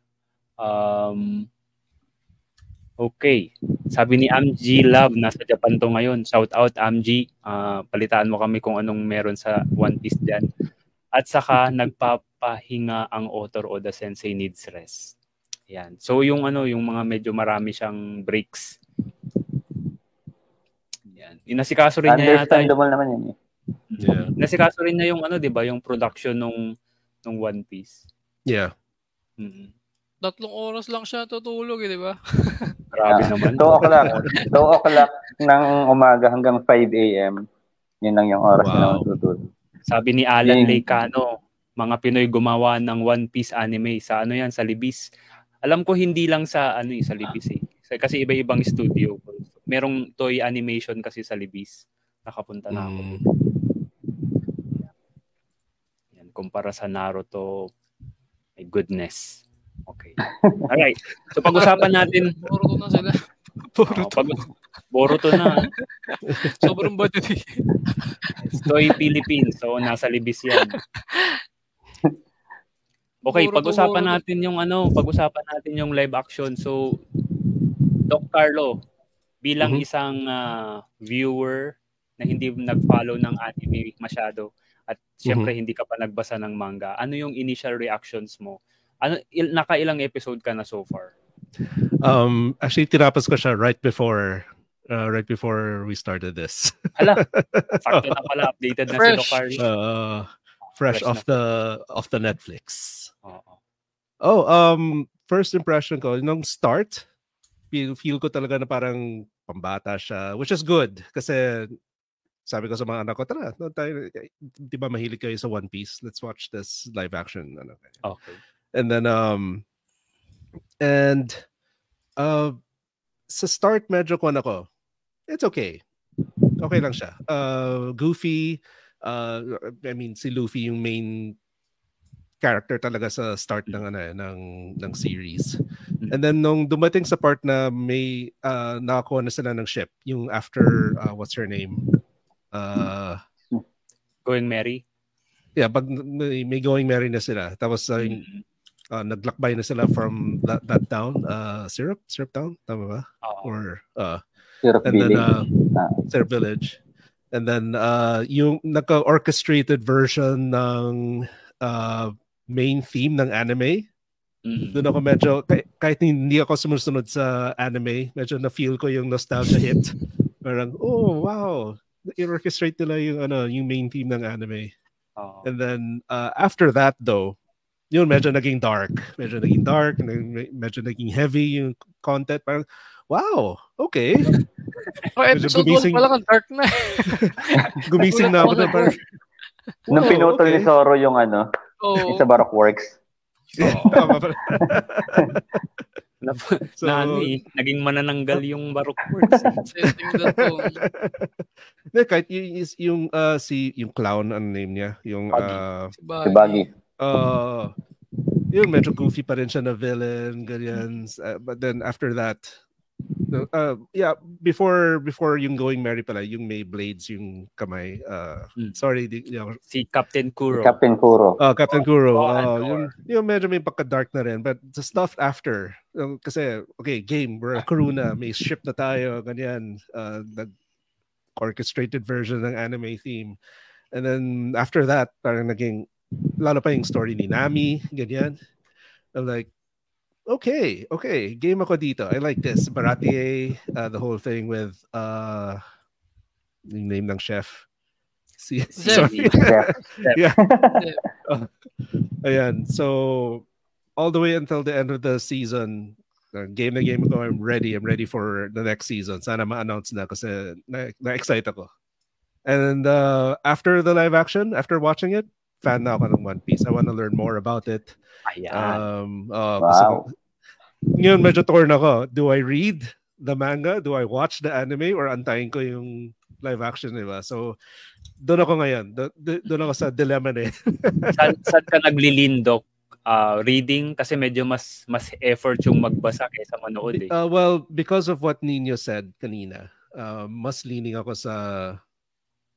Um, okay. Sabi ni Amji Love, nasa Japan to ngayon. Shout out Amji. Uh, palitaan mo kami kung anong meron sa One Piece dyan. At saka nagpapahinga ang author Oda Sensei needs rest. Yan. So yung ano, yung mga medyo marami siyang breaks. Yan. Inasikaso rin niya yata. Understandable naman yun eh. Yeah. Inasikaso rin niya yung ano, 'di ba, yung production nung nung One Piece. Yeah. Mm-hmm. Tatlong oras lang siya tutulog, eh, di ba? Grabe naman. 2 o'clock. 2 o'clock ng umaga hanggang 5 a.m. Yun lang yung oras wow. na natutulog. Sabi ni Alan yeah. Leicano, mga Pinoy gumawa ng One Piece anime sa ano yan, sa Libis. Alam ko hindi lang sa ano eh, sa Libis eh. Kasi iba-ibang studio. Merong toy animation kasi sa Libis. Nakapunta na ako. Mm. Yan, kumpara sa Naruto, My goodness. Okay. All right. So pag-usapan natin Boruto na sila. Boruto. Oh, pag, Boruto na. Sobrang bad yun. Stoy Philippines. So nasa libis yan. Okay, Boruto, pag-usapan Boruto. natin yung ano, pag-usapan natin yung live action. So Doc Carlo, bilang mm-hmm. isang uh, viewer na hindi nag-follow ng anime masyado, at syempre mm-hmm. hindi ka pa nagbasa ng manga, ano yung initial reactions mo? Ano il, nakailang episode ka na so far? Um actually tinapos ko siya right before uh, right before we started this. Hala, sakto na pala updated na fresh. si Dokar. Uh, fresh, fresh off na. the off the Netflix. Uh-oh. Oh, um first impression ko nung start feel, feel ko talaga na parang pambata siya, which is good kasi sabi ko sa mga anak ko, tara, no, tayo, eh, di ba mahilig kayo sa One Piece? Let's watch this live action. Ano, okay. And then, um, and, uh, sa start, medyo ko ako, it's okay. Okay lang siya. Uh, goofy, uh, I mean, si Luffy yung main character talaga sa start ng ano eh, ng ng series. Mm. And then nung dumating sa part na may uh, nakakuha na sila ng ship, yung after uh, what's her name? Uh, Going Merry? Yeah, pag may, may Going Merry na sila. Tapos uh, mm-hmm. uh, naglakbay na sila from that, that town, uh, Syrup? Syrup Town? Tama ba? Oh. Or, uh, Syrup and Village. Then, uh, Syrup Village. And then, uh, yung naka-orchestrated version ng uh, main theme ng anime, mm-hmm. doon ako medyo, kahit, kahit hindi ako sumusunod sa anime, medyo na-feel ko yung nostalgia hit. Parang, oh, wow, i-orchestrate nila yung ano, yung main theme ng anime. Oh. And then uh, after that though, yun medyo naging dark. Medyo naging dark, medyo naging heavy yung content. Parang, wow, okay. oh, episode gumising... 1 pa lang, ang dark na. gumising na ako na par... Nung pinutol okay. ni Zoro yung ano, oh. sa Baroque Works. Oh. na, so, na ano eh, naging manananggal yung Baroque Works. Hindi, kahit yung, yung uh, si, yung clown, ano name niya? Yung, uh, si Baggy. Uh, yun, medyo goofy pa rin siya na villain, ganyan. Uh, but then after that, uh, yeah, before before yung going merry pala, yung may blades yung kamay. Uh, hmm. Sorry, di, you know, si Captain Kuro. Captain Kuro. Oh, Captain Kuro. Oh, uh, yung, yung medyo may pagka-dark na rin. But the stuff after, um, kasi, okay, game, we're a crew na, may ship na tayo, ganyan. Uh, nag orchestrated version ng anime theme. And then after that, parang naging, lalo pa yung story ni Nami, ganyan. I'm like, okay, okay, game ako dito. I like this. Baratie, uh, the whole thing with uh, yung name ng chef. Si, sorry. yeah. uh, ayan. So, all the way until the end of the season, uh, game na game ako, I'm ready. I'm ready for the next season. Sana ma-announce na kasi na- na-excite ako. And uh, after the live action, after watching it, fan na ako ng One Piece. I want to learn more about it. Ayan. Um, uh, wow. ngayon medyo torn ako. Do I read the manga? Do I watch the anime? Or antayin ko yung live action, di ba? So, doon ako ngayon. Do, doon ako sa dilemma na yun. saan, saan ka naglilindok? Uh, reading kasi medyo mas mas effort yung magbasa kaysa manood eh. Uh, well, because of what Nino said kanina, uh, mas leaning ako sa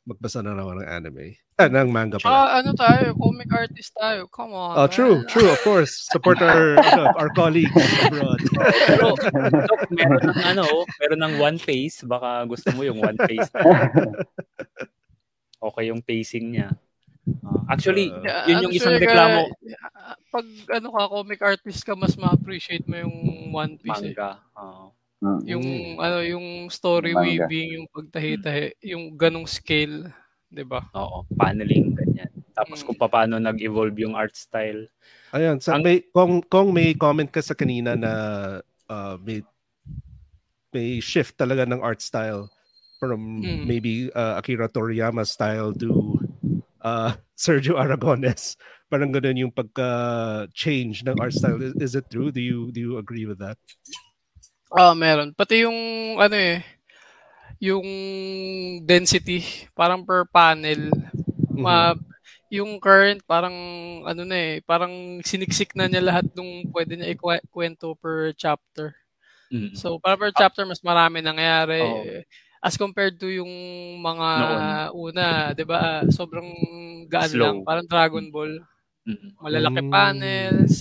magbasa na naman ng anime. Ah, ng manga pala. Ah, ano tayo, comic artist tayo. Come on. Oh, true, man. true, of course. Support our ano, our colleagues abroad. Pero, so, meron ng ano, meron ng One Piece, baka gusto mo yung One Piece. okay yung pacing niya. Uh, actually, uh, yun yung isang reklamo. Uh, pag ano ka, comic artist ka, mas ma-appreciate mo yung One Piece. Manga. Eh. Uh, Mm. Yung ano, yung story Manga. weaving, yung pagtahi-tahi, yung ganong scale, 'di ba? Oo, paneling ganyan. Tapos mm. kung paano nag-evolve yung art style. Ayun, sa Ang, may kung kung may comment ka sa kanina na uh, may may shift talaga ng art style from mm. maybe uh, Akira Toriyama style to uh, Sergio Aragones. Parang ganun yung pagka-change ng art style. Is, is it true? Do you do you agree with that? Ah, meron. Pati yung ano eh, yung density, parang per panel, ma mm-hmm. yung current parang ano na eh, parang siniksik na niya lahat nung pwede niya ikwento per chapter. Mm-hmm. So, para per chapter mas marami nangyayari. Oh. As compared to yung mga Noon. una, 'di ba? Sobrang gaan Slow. lang, parang Dragon Ball. Mm-hmm. Malalaki mm. panels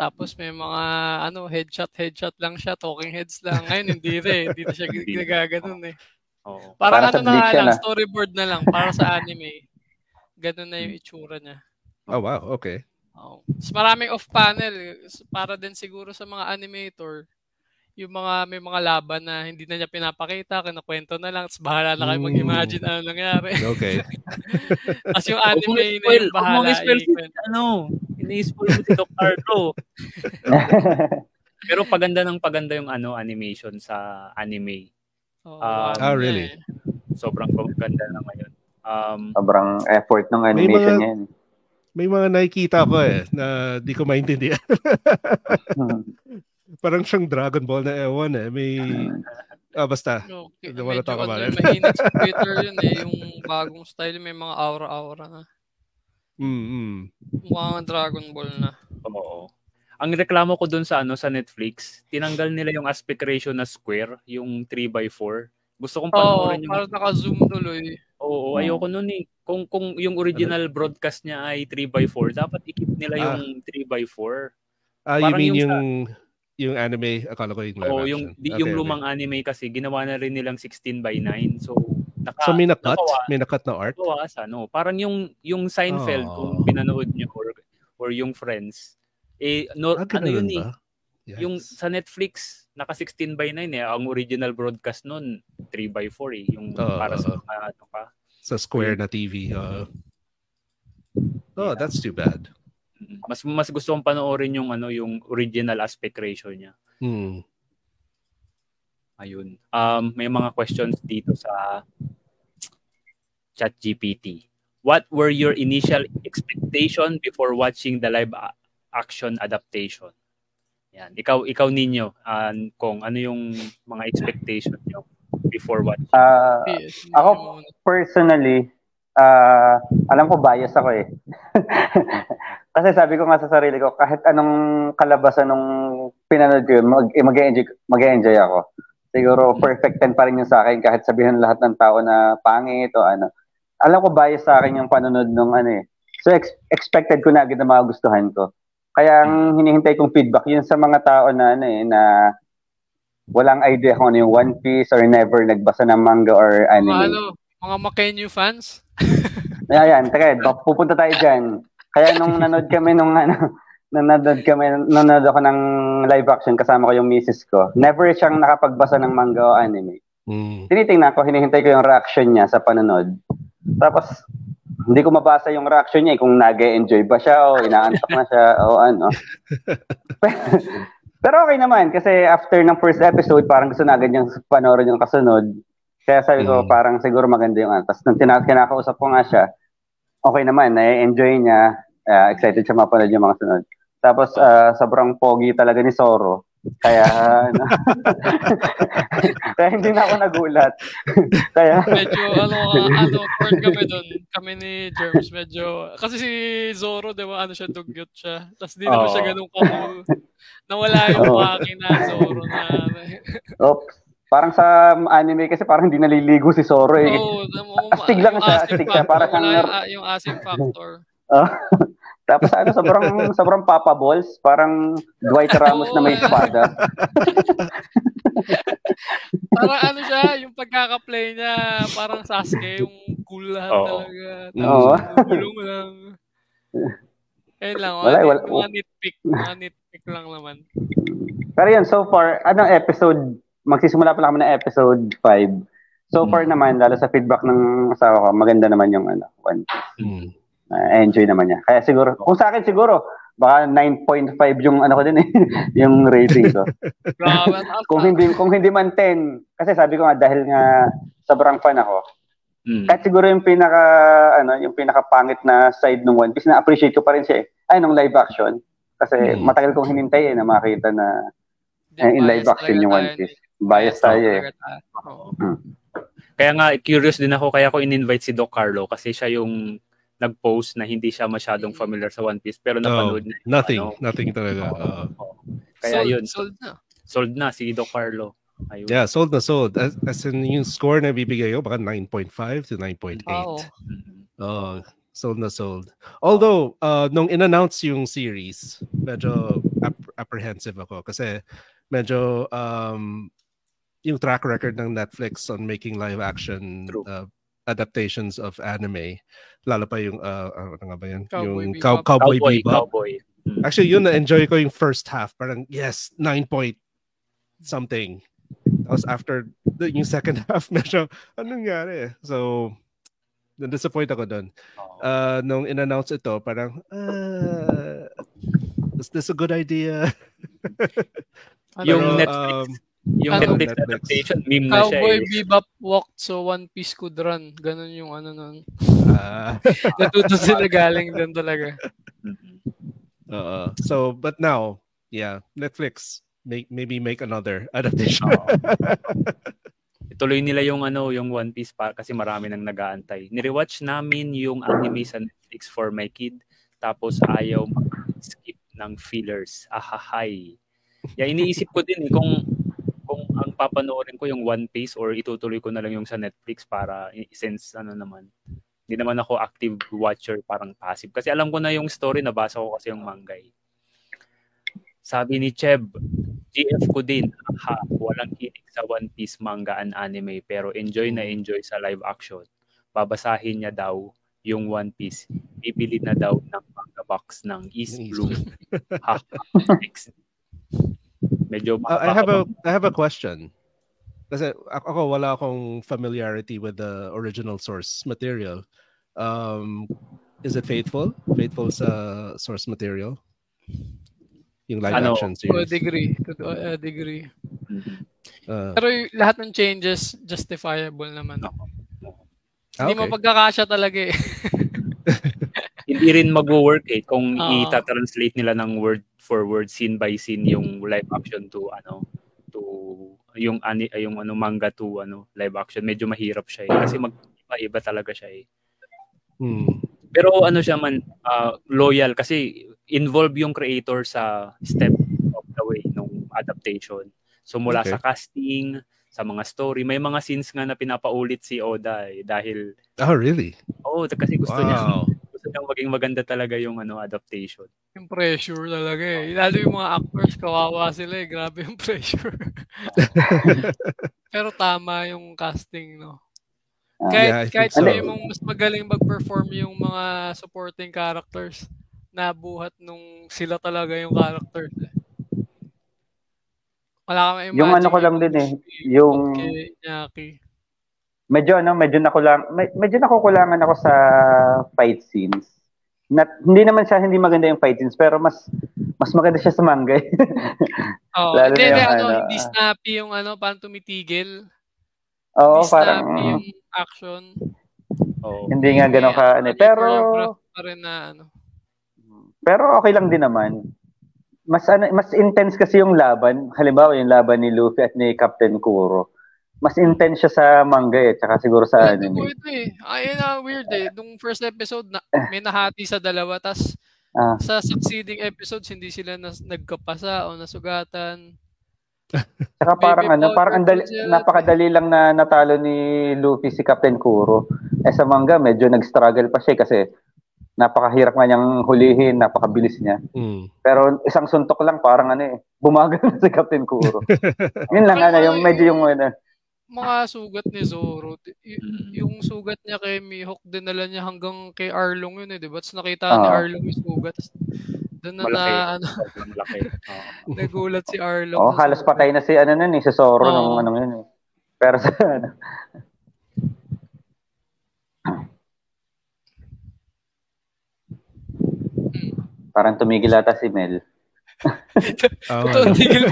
tapos may mga ano headshot headshot lang siya, talking heads lang. Ngayon hindi rin, hindi na siya ginagaganon eh. Oh. Parang para ano na lang, na. storyboard na lang para sa anime. Ganun na yung itsura niya. Oh wow, okay. Oh. Mas maraming off-panel para din siguro sa mga animator yung mga may mga laban na hindi na niya pinapakita, kinakwento na lang, tapos bahala na kayo mag-imagine ano nangyari. Okay. tapos yung anime na yung bahala. ano, ini-spoil mo si Doc Carlo. Pero paganda ng paganda yung ano animation sa anime. Oh, um, oh really? Sobrang paganda na ngayon. Um, sobrang effort ng animation niya. May mga nakikita ko eh na di ko maintindihan. Parang siyang Dragon Ball na ewan eh. May Ah, basta. Okay. Wanna talk about it. Mainit sa Twitter yun eh. Yung bagong style, may mga aura-aura na. Mm. Mukhang Dragon Ball na. Oo. Ang reklamo ko dun sa ano sa Netflix, tinanggal nila yung aspect ratio na square, yung 3x4. Gusto kong panoorin oh, yung... parang naka-zoom tuloy. Oo, oh. ayoko nun eh. Kung, kung yung original broadcast niya ay 3x4, dapat i-keep nila ah. yung 3x4. Ah, you mean yung, yung, sa... yung anime? Akala ko yung live Oo, yung, okay, yung lumang okay. anime kasi, ginawa na rin nilang 16 by 9. So, Naka, so may nakat? Nakawa, may nakat na art? Nabawasan, no. Parang yung yung Seinfeld oh. kung pinanood niyo or or yung Friends eh no, ah, ano yun eh. Yes. Yung sa Netflix naka 16 by 9 eh. Ang original broadcast noon 3 by 4 eh. Yung uh, para sa uh, ano ka. Sa square na TV. Uh, oh, that's too bad. Mas mas gusto kong panoorin yung ano yung original aspect ratio niya. Hmm. Ayun. Um, may mga questions dito sa ChatGPT. What were your initial expectation before watching the live action adaptation? Yan. Ikaw ikaw ninyo uh, kung ano yung mga expectation niyo before watching. Uh, ako personally uh, alam ko bias ako eh. Kasi sabi ko nga sa sarili ko, kahit anong kalabasan nung pinanood ko mag, mag-enjoy, mag-enjoy ako. Siguro perfect 10 pa rin yun sa akin kahit sabihin lahat ng tao na pangit o ano. Alam ko bias sa akin yung panonood nung ano eh. So ex- expected ko na agad na magustuhan ko. Kaya ang hinihintay kong feedback yun sa mga tao na ano eh, na walang idea kung ano yung One Piece or never nagbasa ng manga or anime. Mga ano, mga Makenyu fans? Ayan, teka, pupunta tayo dyan. Kaya nung nanood kami nung ano, nanood kami, nanood ako ng live action kasama ko yung misis ko. Never siyang nakapagbasa ng manga o anime. Mm. Tinitingnan ko, hinihintay ko yung reaction niya sa panonood. Tapos, hindi ko mabasa yung reaction niya eh, kung nag enjoy ba siya o inaantok na siya o ano. Pero okay naman kasi after ng first episode, parang gusto na agad niyang panoorin yung kasunod. Kaya sabi ko, mm. parang siguro maganda yung ano. Tapos nung kinakausap ko nga siya, okay naman, na-enjoy niya, uh, excited siya mapanood yung mga sunod. Tapos uh, sobrang pogi talaga ni Soro. Kaya ano, kaya hindi na ako nagulat. kaya medyo ano ano turn kami doon. Kami ni Germs medyo kasi si Zoro 'di ba ano siya dugyot siya. Tapos di naman oh. siya ganun cool. Nawala yung oh. akin na Zoro na. Oops. Parang sa anime kasi parang hindi naliligo si Zoro eh. Oo, oh, astig lang siya, astig siya. Para siyang... Yung, yung asim factor. Oh. Tapos ano, sobrang sobrang Papa Balls, parang Dwight Ramos na may espada. parang ano siya, yung pagkaka-play niya, parang Sasuke, yung cool lahat oh. talaga. Oo. Gulong lang. Ayun lang, wala, wala, mga nitpick, mga nitpick lang naman. Pero yun, so far, anong episode, magsisimula pa lang kami ng episode 5. So far hmm. naman, lalo sa feedback ng asawa ko, maganda naman yung ano, One Piece. Hmm. Uh, enjoy naman niya. Kaya siguro, kung sa akin siguro, baka 9.5 yung ano ko din eh, yung rating ko. kung hindi kung hindi man 10, kasi sabi ko nga dahil nga sobrang fan ako. Mm. Kahit siguro yung pinaka ano, yung pinaka pangit na side ng One Piece na appreciate ko pa rin siya eh. Ay nung live action kasi mm. matagal kong hinintay eh na makita na eh, in live action yung One Piece. Bias tayo eh. Oh. Mm. Kaya nga curious din ako kaya ko in-invite si Doc Carlo kasi siya yung nag-post na hindi siya masyadong familiar sa One Piece pero napanood oh, niya. Nothing, ano, nothing talaga. Uh, Kaya sold, yun. Sold na. Sold na si Doc Carlo. Ayun. Yeah, sold na sold. As, as in yung score na bibigay ko, baka 9.5 to 9.8. Oh. oh, sold na sold. Although, uh, nung in-announce yung series, medyo ap- apprehensive ako kasi medyo um, yung track record ng Netflix on making live action uh, adaptations of anime. Lalo pa yung, uh, ano nga ba yan? Cowboy yung Bebop. Cow- Cowboy, Cowboy Bebop. Cowboy. Hmm. Actually, yun na-enjoy ko yung first half. Parang, yes, 9 point something. Tapos after the, yung second half, medyo, anong nangyari? So, na-disappoint ako doon. Uh, nung in-announce ito, parang, uh, is this a good idea? yung Pero, Netflix, um, yung ano, Netflix, adaptation, meme na siya. Cowboy eh. Bebop walked so One Piece could run. Ganon yung ano nun. Uh, Natuto sila galing doon talaga. Uh, so, but now, yeah, Netflix, make, maybe make another adaptation. Ituloy nila yung ano, yung One Piece pa kasi marami nang nag-aantay. Ni-rewatch namin yung anime sa Netflix for my kid tapos ayaw skip ng fillers. Ahahay. Yeah, iniisip ko din eh, kung kung ang papanoorin ko yung One Piece or itutuloy ko na lang yung sa Netflix para since ano naman hindi naman ako active watcher parang passive kasi alam ko na yung story nabasa ko kasi yung manga eh. Sabi ni Cheb, GF ko din, ha, walang hilig sa One Piece manga and anime pero enjoy na enjoy sa live action. Babasahin niya daw yung One Piece. Bibili na daw ng manga box ng East Blue. ha, Medyo uh, I have a I have a question. Kasi ako wala akong familiarity with the original source material. Um, is it faithful? Faithful sa source material? yung live ano, action series. To a degree. To a degree. Uh, Pero yung, lahat ng changes justifiable naman. No. Hindi okay. mo pagkakasya talaga eh. Hindi rin mag-work eh kung uh, i-translate nila ng word for word, scene by scene yung live action to ano to yung ani yung ano manga to ano live action medyo mahirap siya eh kasi mag-iba talaga siya eh. Hmm. Pero ano siya man uh, loyal kasi involve yung creator sa step of the way nung adaptation. So mula okay. sa casting, sa mga story, may mga scenes nga na pinapaulit si Oda eh, dahil Oh, really? Oh, kasi gusto wow. niya gusto niya maging maganda talaga yung ano adaptation. Yung pressure talaga eh. Lalo yung mga actors, kawawa sila eh. Grabe yung pressure. Pero tama yung casting, no? Kahit, yeah, kahit sabi so. mong mas magaling mag-perform yung mga supporting characters, nabuhat nung sila talaga yung characters. Eh. Wala kang Yung ano ko lang din eh, yung Nyaki. Medyo ano, medyo nakulang medyo nakukulangan ako sa fight scenes. Not, hindi naman siya hindi maganda yung fight scenes pero mas mas maganda siya sa manga. Oh, Lalo hindi, yung, ano, hindi snappy yung ano, paano tumitigil. Oo, oh, parang yung action. Oh. Hindi nga gano'n ka ano, pero pa rin na ano. Pero okay lang din naman. Mas ano, mas intense kasi yung laban. Halimbawa yung laban ni Luffy at ni Captain Kuro. Mas intense siya sa manga eh, tsaka siguro sa anime. Ito, ito eh. Ayun na weird eh. Nung first episode, na, may nahati sa dalawa, tas ah. sa succeeding episodes, hindi sila nas, nagkapasa o nasugatan. Saka parang ano, parang andali, napakadali lang na natalo ni Luffy si Captain Kuro. Eh sa manga, medyo nag-struggle pa siya eh, kasi napakahirap nga niyang hulihin, napakabilis niya. Mm. Pero isang suntok lang, parang ano eh, bumagal na si Captain Kuro. Yun lang, ano, yung medyo yung ano. Mga sugat ni Zoro, y- mm. yung sugat niya kay Mihawk, dinala niya hanggang kay Arlong yun eh, di ba? Tapos nakita uh, ni. Arlong yung sugat. Doon na malaki. na, ano, malaki. Uh, nagulat si Arlong. Oh, halos patay na si, ano nun eh, si Zoro uh, nung ano yun eh. Pero sa, ano, Parang tumigil ata si Mel. oh. Totoo, tigil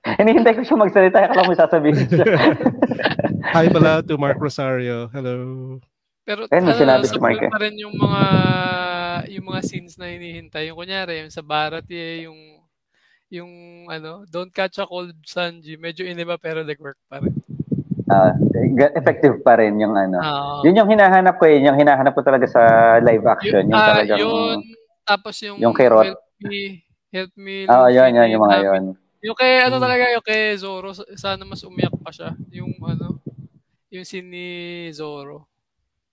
Hinihintay ko siya magsalita. Akala mo sasabihin siya. Hi pala to Mark Rosario. Hello. Pero Ayun, uh, sinabi si Mark. pa rin yung mga yung mga scenes na hinihintay. Yung kunyari, yung sa Barat, eh, yung yung ano, Don't Catch a Cold Sanji, medyo iniba pero nag-work pa rin. Uh, effective pa rin yung ano. Uh, yun yung hinahanap ko eh, yung hinahanap ko talaga sa live action. Yung, uh, talagang, yun, tapos yung, yung kay Rot. Help Me, Help Me. Oo, oh, yun, yun, yung mga yun. Yung kay, ano hmm. talaga, yung kay Zoro, sana mas umiyak pa siya. Yung, ano, yung scene ni Zoro.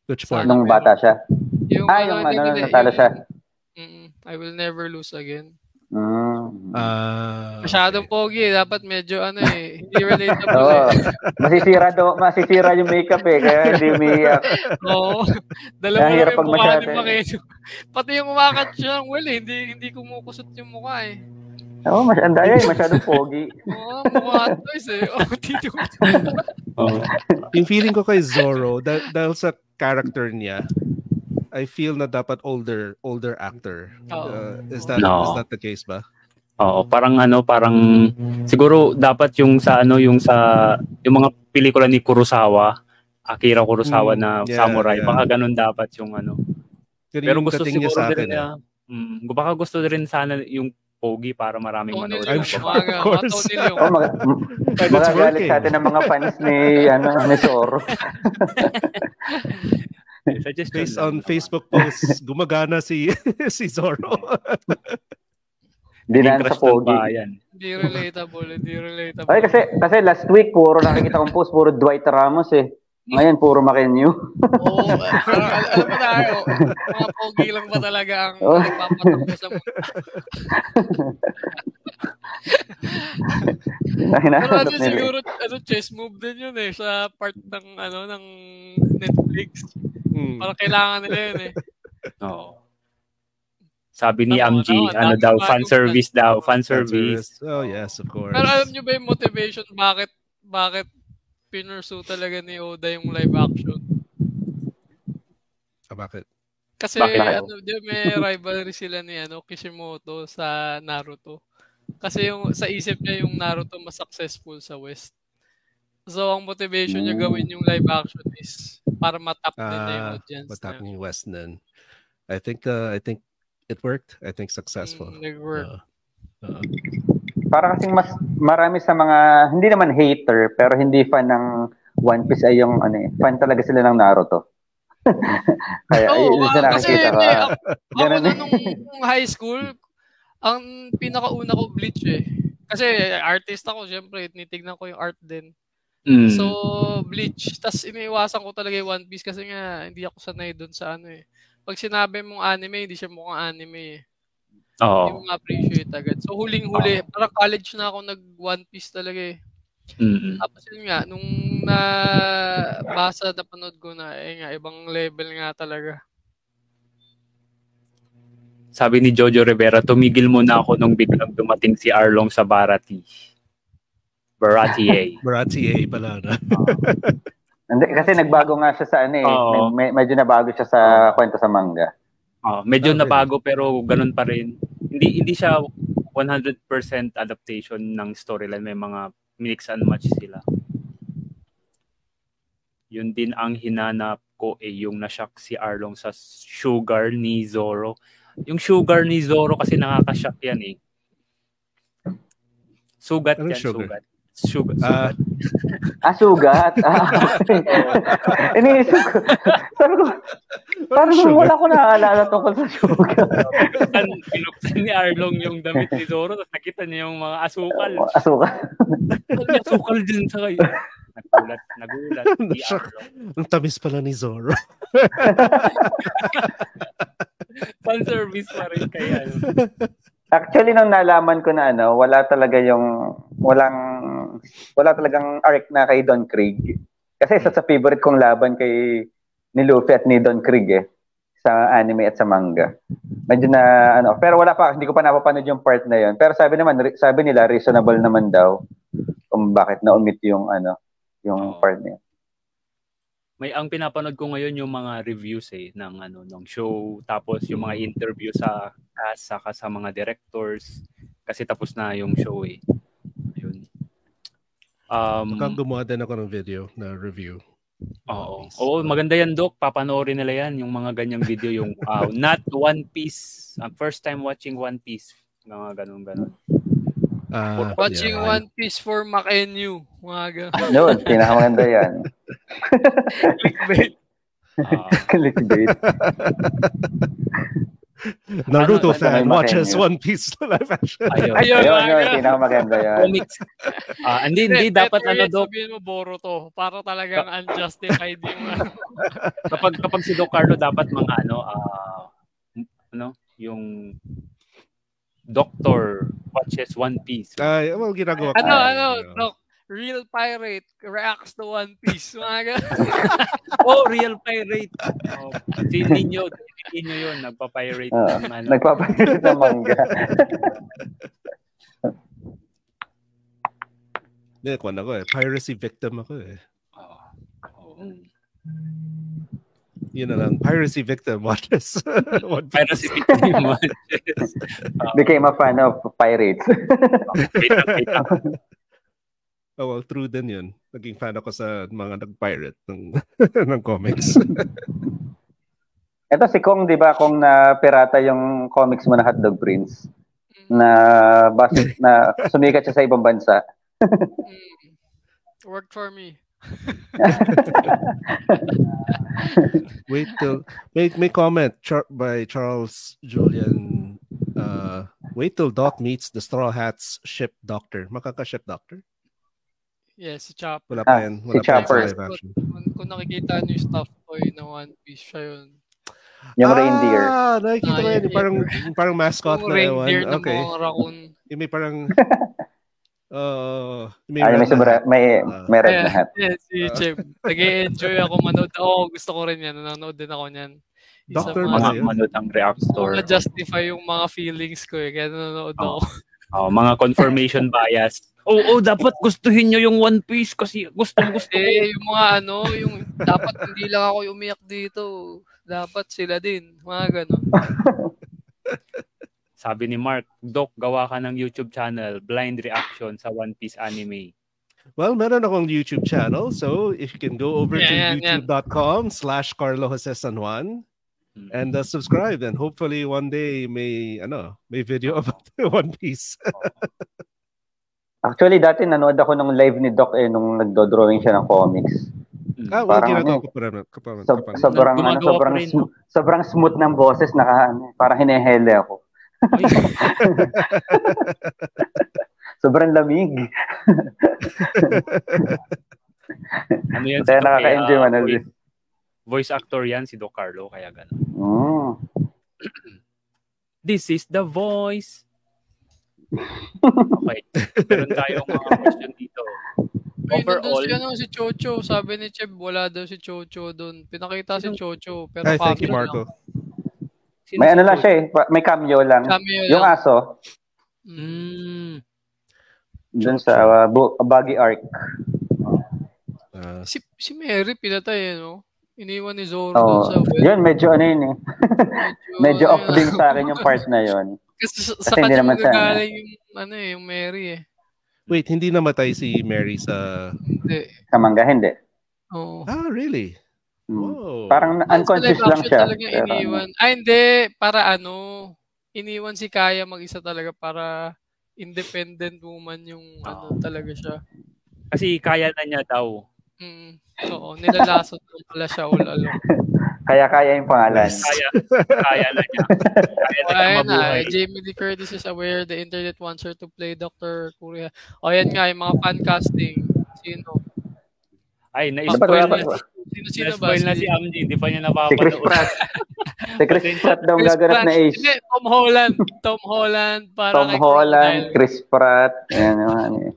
Which part? Nung bata siya? Yung, ah, yung, ano, ano natalo siya. Mm, I will never lose again. Mm. Uh, Masyadong pogi, dapat medyo ano eh, hindi relatable oh, eh. Masisira do, masisira yung makeup eh, kaya hindi umiiyak. Oo. Dalawa lang yung mukha ni Makedo. Pati yung umakat siya, well eh, hindi, hindi kumukusot yung mukha eh. Oo, oh, mas andaya eh, masyadong pogi. Oo, oh, mukha toys eh. Oh, dito. oh. Yung feeling ko kay Zoro, dahil, dahil sa character niya, I feel na dapat older older actor. Uh, is that no. is that the case ba? Oo, parang ano, parang siguro dapat yung sa ano, yung sa yung mga pelikula ni Kurosawa, Akira Kurosawa mm, na yeah, samurai, yeah. baka ganun dapat yung ano. Pero, Pero gusto siguro sa akin, din niya, eh. mm, baka gusto din sana yung pogi para maraming manood. I'm sure, of course. oh, mag- magagalit sa atin ng mga fans ni, ano, ni Zoro. Based on Facebook posts, gumagana si si Zoro. Hindi na sa pogi. Hindi relatable, hindi relatable. Ay, kasi, kasi last week, puro nakikita kong post, puro Dwight Ramos eh. Ngayon, puro Makenyu. Oo. Oh, alam mo na, oh, mga pogi lang ba talaga ang oh. nagpapatakbo sa mundo? Pero ano siguro, ano, chess move din yun eh, sa part ng, ano, ng Netflix. Hmm. Parang kailangan nila yun eh. Oo. Sabi ni ano, Amji, ano, ano daw, fan service daw, fan service. Oh, yes, of course. Pero alam nyo ba yung motivation bakit bakit pinursu talaga ni Oda yung live action? Ah, bakit? Kasi Bakit? ano, di, may rivalry sila ni ano, Kishimoto sa Naruto. Kasi yung sa isip niya yung Naruto mas successful sa West. So ang motivation niya gawin yung live action is para matap din uh, yung audience. Matap yung West then. I think uh, I think it worked. I think successful. Mm, nag-work. Uh, uh, para kasing mas marami sa mga hindi naman hater pero hindi fan ng One Piece ay yung ano eh, fan talaga sila ng Naruto. Kaya oh, yun siya nakikita ko. Ako, ako na nung high school, ang pinakauna ko Bleach eh. Kasi artist ako, syempre, tinitignan ko yung art din. Mm. So, Bleach. Tapos iniiwasan ko talaga yung One Piece kasi nga, hindi ako sanay doon sa ano eh. Pag sinabi mong anime, hindi siya mukhang anime eh. Oo. Hindi mo appreciate agad. So, huling-huli, oh. parang college na ako nag One Piece talaga eh. Mm-hmm. Tapos yun nga, nung nabasa, napanood ko na, eh nga, ibang level nga talaga. Sabi ni Jojo Rivera, tumigil muna ako nung biglang dumating si Arlong sa Barati. Baratier. Baratier pala na. Hindi, kasi nagbago nga siya sa ano eh. Oh. Med- medyo nabago siya sa kwento sa manga. Oh, medyo okay. nabago pero ganun pa rin. Hindi hindi siya 100% adaptation ng storyline. May mga mix and match sila. Yun din ang hinanap ko eh, yung nashock si Arlong sa sugar ni Zoro. Yung sugar ni Zoro kasi nakaka-shock yan eh. Sugat ano yan, sugar? sugat. Sugat. Uh, ah, sugat. Ah, Iniisip ko. Sabi ko, parang wala ko naaalala tungkol sa sugat. Pinuksan ni Arlong yung damit ni Zoro, tapos nakita niya yung mga asukal. Asukal. asukal din sa kayo. Nagulat, nagulat. Si Arlong. Ang tamis pala ni Zoro. Fan service pa rin kaya. Actually, nung nalaman ko na ano, wala talaga yung, walang, wala talagang arc na kay Don Krieg. Kasi isa sa favorite kong laban kay ni Luffy at ni Don Krieg eh, sa anime at sa manga. Medyo na, ano, pero wala pa, hindi ko pa napapanood yung part na yon Pero sabi naman, sabi nila, reasonable naman daw kung bakit na-omit yung, ano, yung oh. part niya may ang pinapanood ko ngayon yung mga reviews eh ng ano ng show tapos yung mga interview sa cast saka sa mga directors kasi tapos na yung show eh. Ayun. Um, Baka gumawa din ako ng video na review. Oo. Oo, maganda yan, Doc. Papanoorin nila yan, yung mga ganyang video, yung uh, not One Piece. Uh, first time watching One Piece. Mga ganun, ganun. Uh, Watching yeah. One Piece for Makenyu. Mga ganun. Yun, pinakamaganda yan. Clickbait. Uh, Clickbait. Naruto ano, fan watches One Piece live action. Ayun, ayun, ayun, ayun pinakamaganda yan. Comics. Uh, hindi, hindi, dapat ano do. Sabihin mo Boruto para talagang unjustified yung ano. kapag, kapag si Doc Carlo dapat mga ano, uh, ano, yung Doctor watches One Piece. Ay, well, ginagawa ko. Ano, ano, Doc, real pirate reacts to One Piece. Mga oh, real pirate. Oh, si Ninyo, si Ninyo yun, nagpa-pirate. Uh, ng, ano. Nagpa-pirate ng manga. Hindi, kwan ako eh. Piracy victim ako eh. Oh. oh. Yun na lang. Piracy victim watches. Piracy victim watches. Uh, Became a fan of pirates. Oh, well, true din yun. Naging fan ako sa mga nag-pirate ng, ng comics. Ito si Kong, di ba, Kong na pirata yung comics mo na Hotdog Prince na bas, na sumikat siya sa ibang bansa. mm. Worked for me. Wait till may may comment char- by Charles Julian. Uh, wait till Doc meets the Straw Hats ship doctor. Makaka-ship doctor? Yes, si Chopper. Wala pa yan. Wala si Chopper. Kung, kung nakikita niyo yung stuff toy na One Piece, siya yun. Yung ah, reindeer. nakikita ah, ko yan. Yung parang, parang mascot yung na reindeer na okay. mga raccoon. Yung may parang Uh, may, Ay, may, sobra, may, uh, may red yeah, na hat. Yes, si Chip. Nag-enjoy ako manood. Oo, oh, gusto ko rin yan. Nanonood din ako niyan. Doctor mga, manood ang reactor. Na-justify yung mga feelings ko eh. Kaya nanonood oh. ako. Oh, mga confirmation bias. Oo, oh, oh, dapat gustuhin nyo yung One Piece kasi gusto gusto eh, yung mga ano, yung dapat hindi lang ako umiyak dito. Dapat sila din. Mga ganun. Sabi ni Mark, Doc, gawa ka ng YouTube channel, blind reaction sa One Piece anime. Well, meron akong YouTube channel. So, if you can go over yeah, to yeah, youtube.com slash Carlo Jose San Juan. And uh, subscribe and hopefully one day may ano, may video about One Piece. Actually, dati nanood ako ng live ni Doc eh, nung nagdo-drawing siya ng comics. Mm. Ah, well, parang, ano, ko pa rin. Sob, sobrang, ano, sobrang, sm- sobrang smooth ng boses, naka, ano, parang hinehele ako. sobrang lamig. ano yan? Kaya nakaka-enjoy man. Uh, voice, voice actor yan, si Doc Carlo, kaya gano'n. Oh. This is the voice okay. Meron tayong mga question dito. Overall, Ay, ano, si Chocho. Sabi ni Cheb, wala daw si Chocho doon. Pinakita si Chocho. Pero Hi, thank you, Marco. may ano lang siya eh. May cameo lang. Cameo yung lang. aso. Mm. Doon sa uh, bu- Buggy Arc. Uh, si, si Mary pinatay, eh, no? Iniwan ni Zoro oh, sa well. Yun, medyo ano yun eh. medyo, medyo off din sa akin yung part na yun. Kasi, sa, sa kanya naman gagaling yung, ano eh, yung Mary eh. Wait, hindi namatay si Mary sa... Hindi. Sa manga, hindi. Oh. Ah, really? Hmm. Oh. Parang unconscious lang siya. Talagang pero... iniwan. Ay, hindi. Para ano, iniwan si Kaya mag-isa talaga para independent woman yung oh. ano talaga siya. Kasi kaya na niya daw. Mm, oo, nilalasot mo pala siya all along. Kaya-kaya yung pangalan. Kaya, kaya na niya. Kaya na niya mabuhay. Na, Jamie Lee Curtis is aware the internet wants her to play Dr. Korea. O yan nga, yung mga fan casting. Sino? Ay, na-spoil na. Sino, sino ba? Na-spoil na si Amji, hindi pa niya napapanood. Si Chris Pratt. si Chris Pratt daw gaganap na Ace. Hindi, Tom Holland. Tom Holland. Para Tom Holland, Chris Pratt. Ayan naman eh.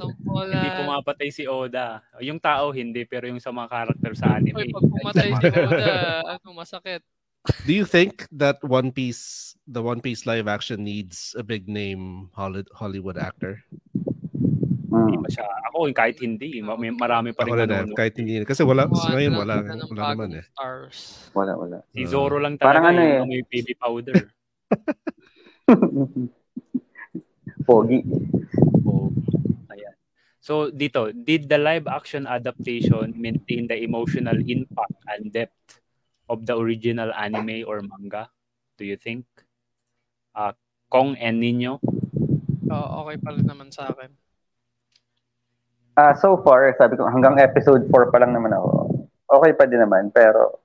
Tom Holland. hindi pumapatay si Oda. Yung tao hindi, pero yung sa mga character sa anime. Oy, pag pumatay si Oda, ano, masakit. Do you think that One Piece, the One Piece live action needs a big name Hollywood actor? Hindi pa siya. Ako, kahit hindi, may marami pa rin wala kahit hindi. Kasi wala, oh, ngayon wala, wala, wala naman eh. Stars. Wala, wala. Si Zoro lang talaga Parang ano eh. may baby powder. Pogi. Pogi. So, dito, did the live action adaptation maintain the emotional impact and depth of the original anime or manga? Do you think? Uh, Kong and Nino? Oh, okay pa rin naman sa akin. Uh, so far, sabi ko, hanggang episode 4 pa lang naman ako. Okay pa din naman, pero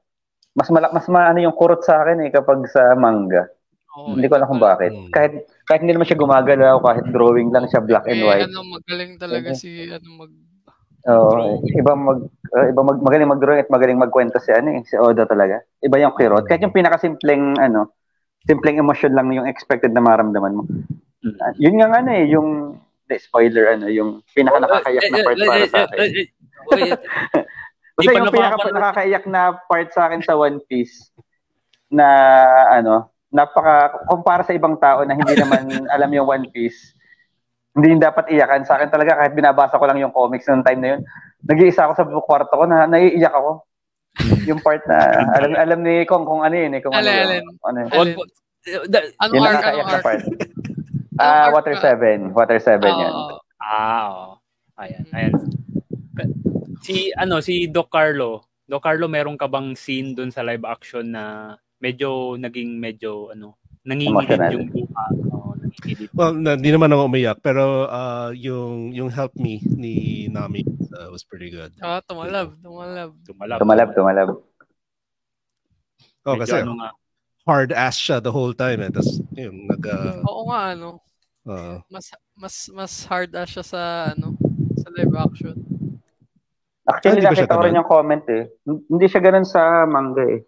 mas malak mas maano yung kurot sa akin eh kapag sa manga. Oh, hindi ko alam kung bakit. Hmm. Kahit kahit hindi naman siya gumagalaw, kahit drawing lang siya black and white. ano, magaling talaga okay. si ano mag Oh, iba mag uh, iba mag, magaling mag-drawing at magaling magkwento si ano eh, si Oda talaga. Iba yung kirot. Kahit yung pinakasimpleng ano, simpleng emotion lang yung expected na maramdaman mo. Uh, yun nga ano eh, yung de, spoiler ano, yung pinaka nakakayak na part para sa akin. Basta yung pinaka nakakaiyak na part sa akin sa One Piece na ano, napaka kumpara sa ibang tao na hindi naman alam yung One Piece. Hindi yung dapat iyakan sa akin talaga kahit binabasa ko lang yung comics noong time na yun. Nag-iisa ako sa kwarto ko na naiiyak ako. yung part na alam alam ni Kong kung ano yun eh kung Alin, ano. Alin. Ano, ano, ano, yung nakakaiyak na part. Ah, uh, Water 7. Water 7 uh, yan. Ah, oh. Ayan, ayan. Si ano, si Doc Carlo. Doc Carlo, meron ka bang scene doon sa live action na medyo naging medyo ano, nanginginig yung luha? Oh, well, hindi naman ako umiyak pero uh, yung yung Help Me ni Nami uh, was pretty good. Ah, tumalab, tumalab. Tumalab, tumalab. tumalab. Oh, kasi ano nga, hard ass siya the whole time eh. Tapos, yun, nag... Uh, Oo nga, ano. Uh, mas mas mas hard as siya sa ano sa live action. Actually, ah, nakita ko rin yung comment eh. Hindi siya ganun sa manga eh.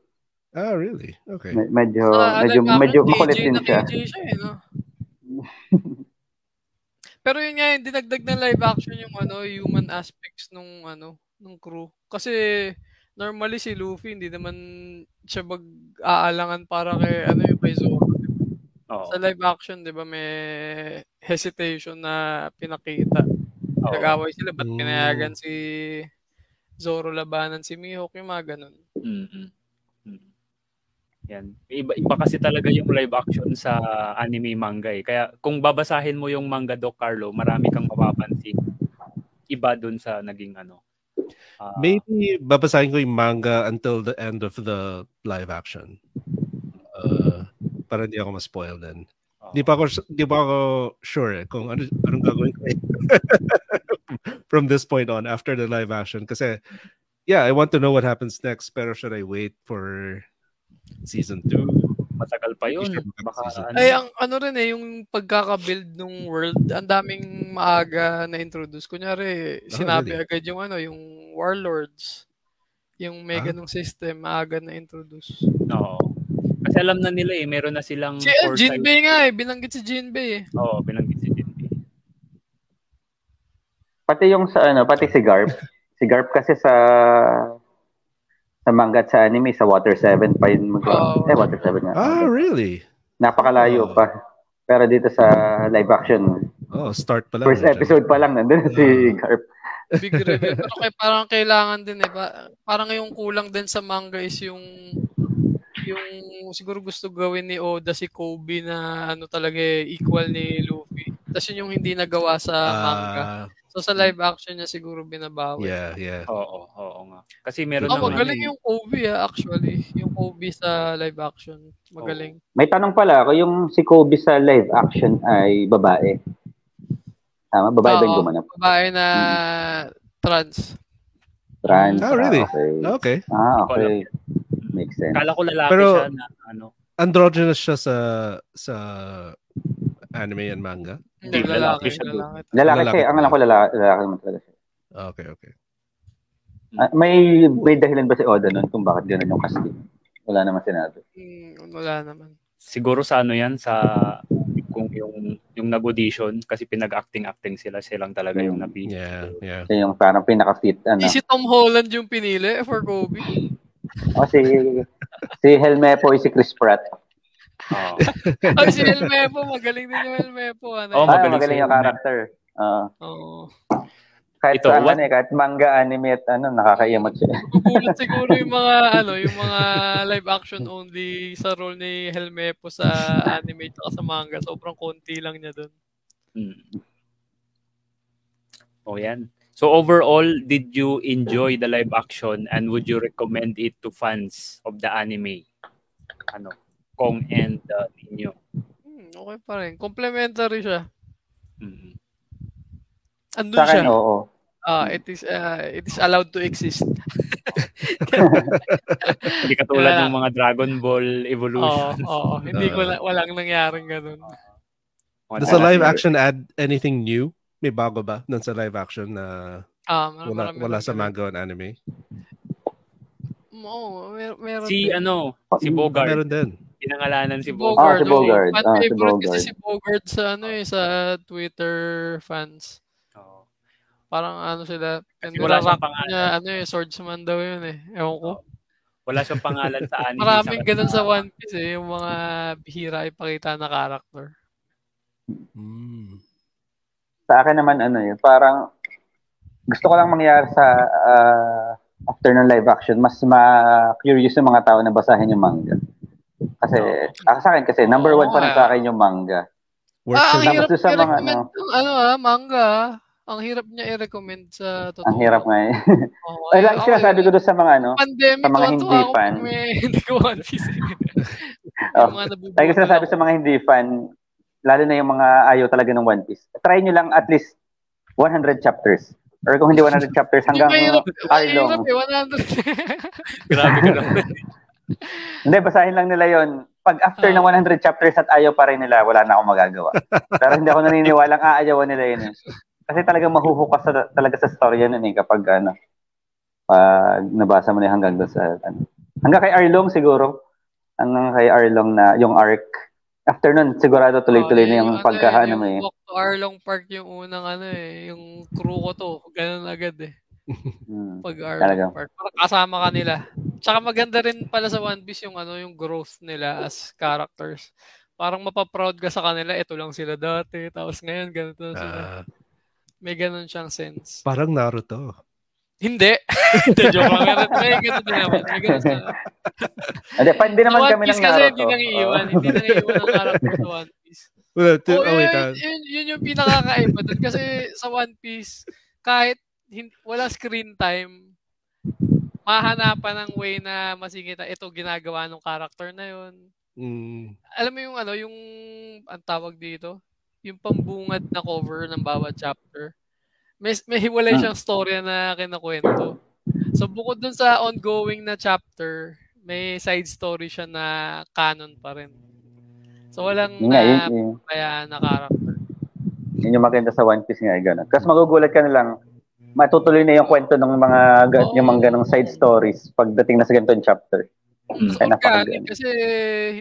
Ah, really? Okay. Me- medyo, uh, medyo, medyo makulit din siya. siya eh, no? Pero yun nga, dinagdag na live action yung ano, human aspects nung ano, nung crew. Kasi normally si Luffy hindi naman siya mag-aalangan para kay ano yung kay Zoro. Oo. Sa live action, 'di ba, may hesitation na pinakita. Oo. Nag-away sila, ba't mm. pinayagan si Zoro labanan si Mihawk, yung mga ganun. Mm-hmm. Yan. Iba, iba kasi talaga yung live action sa anime manga eh. Kaya kung babasahin mo yung manga Doc Carlo, marami kang mapapansin. Iba dun sa naging ano. Uh, Maybe babasahin ko yung manga until the end of the live action. Uh, para hindi ako ma-spoil din. Di pa ako di pa ako sure eh, kung ano anong gagawin ko from this point on after the live action kasi yeah, I want to know what happens next pero should I wait for season 2? Matagal pa 'yun. Baka ano. Ay ang ano rin eh yung pagkaka-build ng world, ang daming maaga na introduce. Kunyari, oh, sinabi really? agad yung ano, yung warlords. Yung mega ah? system, maaga na introduce. Oo. Kasi alam na nila eh, meron na silang... Si uh, Jinbei nga eh, binanggit si Jinbei eh. Oo, binanggit si Jinbei. Pati yung sa ano, pati si Garp. si Garp kasi sa sa manga at sa anime, sa Water 7 pa yun mag- oh. Eh, Water 7 nga. Ah, really? Napakalayo oh. pa. Pero dito sa live action, oh, start pa lang. First episode pa lang, nandun uh. si Garp. Big reveal. Pero kay, parang kailangan din eh. Parang yung kulang din sa manga is yung yung siguro gusto gawin ni Oda si Kobe na ano talaga eh, equal ni Luffy. Tapos yun yung hindi nagawa sa uh, manga. So sa live action niya siguro binabawi. Yeah, yeah. Oo, oo nga. Kasi meron oh, magaling yung Kobe ah, actually. Yung Kobe sa live action. Magaling. Oh. May tanong pala ako, yung si Kobe sa live action ay babae. Tama? Babae ba yung gumanap? Babae na hmm. trans. Trans. Oh, really? Ah, okay. okay. Ah, okay. Makes sense. Kala ko lalaki Pero, siya na ano. Androgynous siya sa sa anime and manga? Hindi, lalaki, lalaki siya. Lalaki, lalaki, lalaki siya. Ang alam ko lalaki, lalaki naman talaga siya. Okay, okay. Uh, may may dahilan ba si Oda nun kung bakit gano'n yung casting? Wala naman sinabi. Hmm, wala naman. Siguro sa ano yan, sa kung yung yung nag-audition kasi pinag-acting-acting sila, silang talaga yung hmm. napili. Yeah, yeah. So yung parang pinaka-fit. Ano. si Tom Holland yung pinili for Kobe? O si, si Helmepo si Chris Pratt. Oh. Ay, si Helmepo, magaling din yung Helmepo. Ano? Oh, magaling, ah, magaling yung character. Uh, oh. Kahit Ito, what? eh, kahit manga, anime at ano, nakakaiyamot siya. Gugulat siguro yung mga ano, yung mga live action only sa role ni Helmepo sa anime at sa manga. Sobrang konti lang niya doon. Hmm. Oh, yan. So overall, did you enjoy the live action and would you recommend it to fans of the anime? Ano? Kong and uh, Ninyo. Hmm, okay pa rin. Complementary siya. Mm-hmm. Andun Sa akin, siya. oo. Uh, it is uh, it is allowed to exist. Hindi katulad yeah. ng mga Dragon Ball evolution. Oo, oh, oh, hindi ko na, walang nangyaring ganun. Does the live action add anything new? May bago ba dun sa live action na um, wala, wala sa manga and anime? Oo, oh, mer- meron Si din. ano, si Bogart. Meron din. Pinangalanan si Bogart. Ah, si Bogart. Oh, ah, si Bogart. kasi si Bogart sa ano eh, sa Twitter fans. Oh. Parang ano sila, Kasi wala siyang pangalan. Niya, ano eh, swordsman daw yun eh. Ewan ko. Oh. Wala siyang pangalan sa anime. Maraming ganun sa One Piece eh, yung mga bihira ipakita na character. Hmm sa akin naman ano yun, parang gusto ko lang mangyari sa uh, after ng live action, mas ma-curious yung mga tao na basahin yung manga. Kasi, oh. sa akin kasi, number one oh, pa rin sa akin yung manga. Ah, ang hirap sa mga, ano, ano ah, manga ang hirap niya i-recommend sa totoo. Ang hirap nga eh. Oh, ay, lang okay. sabi ko doon sa mga ano, Pandemic sa mga hindi fan. Hindi ko one piece. oh, lagi ko sinasabi sa mga hindi fan, lalo na yung mga ayaw talaga ng One Piece, try nyo lang at least 100 chapters. Or kung hindi 100 chapters, hanggang Arlong. Eh, 100. Grabe ka lang. hindi, basahin lang nila yon Pag after ng 100 ah. chapters at ayaw pa rin nila, wala na akong magagawa. Pero hindi ako naniniwalang aayawan nila yun. Eh. Kasi talagang mahuhukas sa, talaga sa story yan eh, kapag ano, pag nabasa mo na hanggang doon sa, ano. Hanggang kay Arlong siguro. Hanggang kay Arlong na yung arc After nun, sigurado tuloy-tuloy oh, na yung, ano, mo eh. Walk to Arlong Park yung unang ano eh, yung crew ko to, ganun agad eh. Hmm, Pag Arlong talaga. Park. Para kasama ka nila. Tsaka maganda rin pala sa One Piece yung ano, yung growth nila as characters. Parang mapaproud ka sa kanila, ito lang sila dati, tapos ngayon ganito uh, sila. Ah. May ganun siyang sense. Parang Naruto. Hindi. Hindi, joke lang. Meron, may ganun din naman. May ganun sa... Hindi, pa, hindi naman kami ng Naruto. Kasi hindi nang iiwan. Hindi nang iiwan ang character sa One Piece. Well, to, oh, oh, yun, yun, yun yung pinakakaiba doon. Kasi sa One Piece, kahit hindi, wala screen time, mahanapan ng way na masikita ito ginagawa ng character na yun. Mm. Alam mo yung ano, yung ang tawag dito, yung pambungad na cover ng bawat chapter. May, may hiwalay ah. siyang storya na kinakwento. So bukod dun sa ongoing na chapter, may side story siya na canon pa rin. So walang yun, na yun, kaya na character. Yun yung maganda sa One Piece nga, gano'n. Kasi magugulat ka na lang, matutuloy na yung kwento ng mga oh. yung mga ganong side stories pagdating na sa ganitong chapter. Mm. Napakaganda. Kasi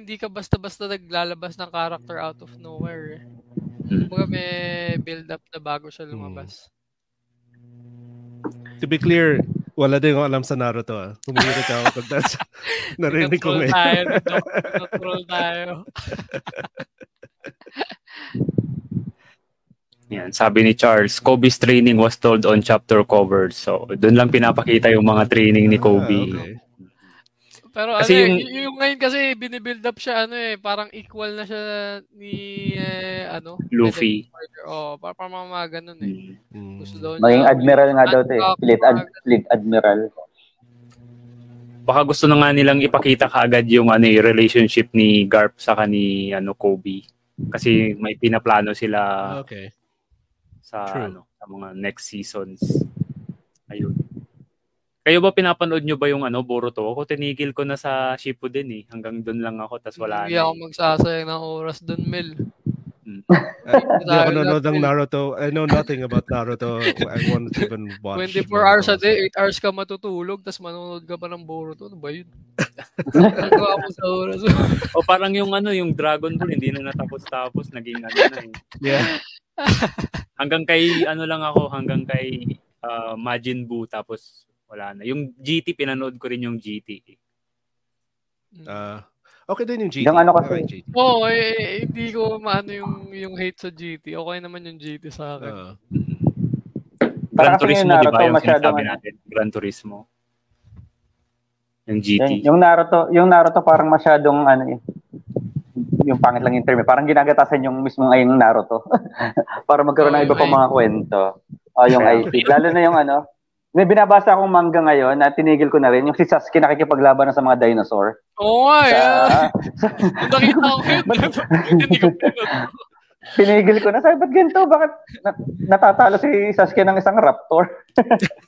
hindi ka basta-basta naglalabas ng character out of nowhere. Mm. Kumbaga may build up na bago siya lumabas. To be clear, wala din akong alam sa Naruto. Ah. Humihirit ako pag that's narinig ko ngayon. tayo. Natural tayo. Yan, sabi ni Charles, Kobe's training was told on chapter cover. So, doon lang pinapakita yung mga training ni Kobe. Ah, okay. Pero kasi ano, yung, eh, yung ngayon kasi binibuild up siya ano eh, parang equal na siya ni eh, ano, Luffy. Oh, para parang mga ganun eh. Mm. Gusto daw Maging niya, admiral nga daw 'to eh. Fleet, ad, fleet admiral. Baka gusto na nga nilang ipakita kaagad yung ano eh, relationship ni Garp sa ni ano Kobe. Kasi may pinaplano sila okay. Sa True. ano sa mga next seasons. Ayun. Kayo ba pinapanood nyo ba yung ano, Boruto? Ako tinigil ko na sa Shippuden eh. Hanggang doon lang ako, tas wala Hindi na. Hindi ako eh. magsasayang ng oras doon, Mel. Hmm. Hindi ako nanonood ng Naruto. I know nothing about Naruto. I won't even watch. 24 hours a day, 8 hours ka matutulog, tas manonood ka pa ng Boruto. Ano ba yun? Nagawa mo sa oras. o parang yung ano, yung Dragon Ball, hindi na natapos-tapos, naging ano na eh. Yeah. hanggang kay, ano lang ako, hanggang kay uh, Majin Buu, tapos wala na. Yung GT, pinanood ko rin yung GT. Uh, ah, okay din yung GT. Yung ano kasi. Oo, oh, eh, hindi ko maano yung, yung hate sa GT. Okay naman yung GT sa akin. Uh, Gran Turismo, di ba? Yung sinasabi natin. Gran Turismo. Yung GT. Yung, yung Naruto, yung Naruto parang masyadong ano eh, yung pangit lang yung term. Eh. Parang ginagatasan yung mismong ayong Naruto. para magkaroon ng iba pang mga kwento. O, oh, yung IP. Lalo na yung ano, may binabasa akong manga ngayon na tinigil ko na rin, yung si Sasuke nakikipaglaban na sa mga dinosaur. Oo nga, yeah. Nakita ko yun. Ko na. Sabi, ba't ganito? Bakit natatalo si Sasuke ng isang raptor?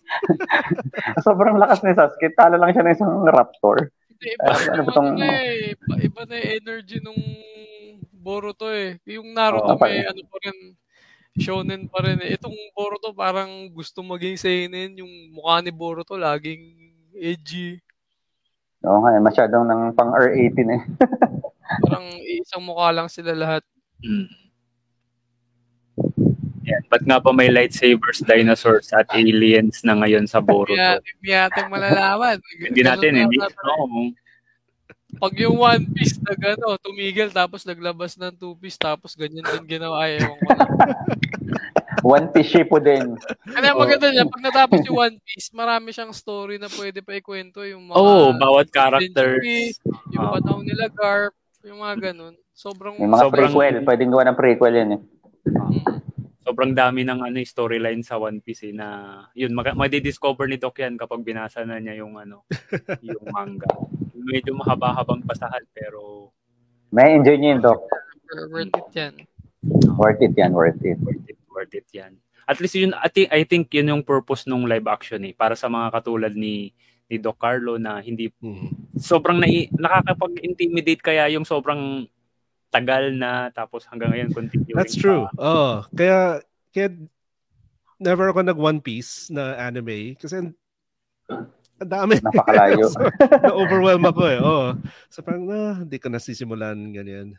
Sobrang lakas ni Sasuke. Talo lang siya ng isang raptor. Iba, uh, ano tong... eh. iba, iba na yung energy nung Boruto eh. Yung Naruto oh, may ano pa rin shonen pa rin eh. Itong Boruto parang gusto maging seinen. Yung mukha ni Boruto laging edgy. Oo nga, eh, masyadong ng pang R18 eh. parang isang mukha lang sila lahat. Yan. Ba't nga pa may lightsabers, dinosaurs, at aliens na ngayon sa Boruto? Hindi natin malalaman. Hindi natin, hindi. No. Pag yung One Piece na gano, tumigil tapos naglabas ng Two Piece tapos ganyan din ginawa. Ewan ko. One Piece po din. Ano yung maganda niya, pag natapos yung One Piece, marami siyang story na pwede pa ikwento. Yung mga... oh, bawat character. Yung oh. panahon nila Garp, yung mga ganun. Sobrang... Yung mga sobrang, prequel, pwedeng gawa ng prequel yun eh. Mm sobrang dami ng ano storyline sa One Piece eh, na yun mag- madi-discover ni Doc yan kapag binasa na niya yung ano yung manga. Medyo mahaba-habang basahan pero may enjoy niyo yun, Doc. Worth it yan. Worth it yan, worth it. Worth it, worth it yan. At least yun, I think, I think yun yung purpose ng live action eh. Para sa mga katulad ni ni Doc Carlo na hindi hmm. sobrang na, nakakapag-intimidate kaya yung sobrang tagal na tapos hanggang ngayon continuing That's true. Pa. Oh, kaya kaya never ako nag One Piece na anime kasi ang dami. Napakalayo. so, na-overwhelm ako eh. Oh. So parang, ah, hindi ko nasisimulan ganyan.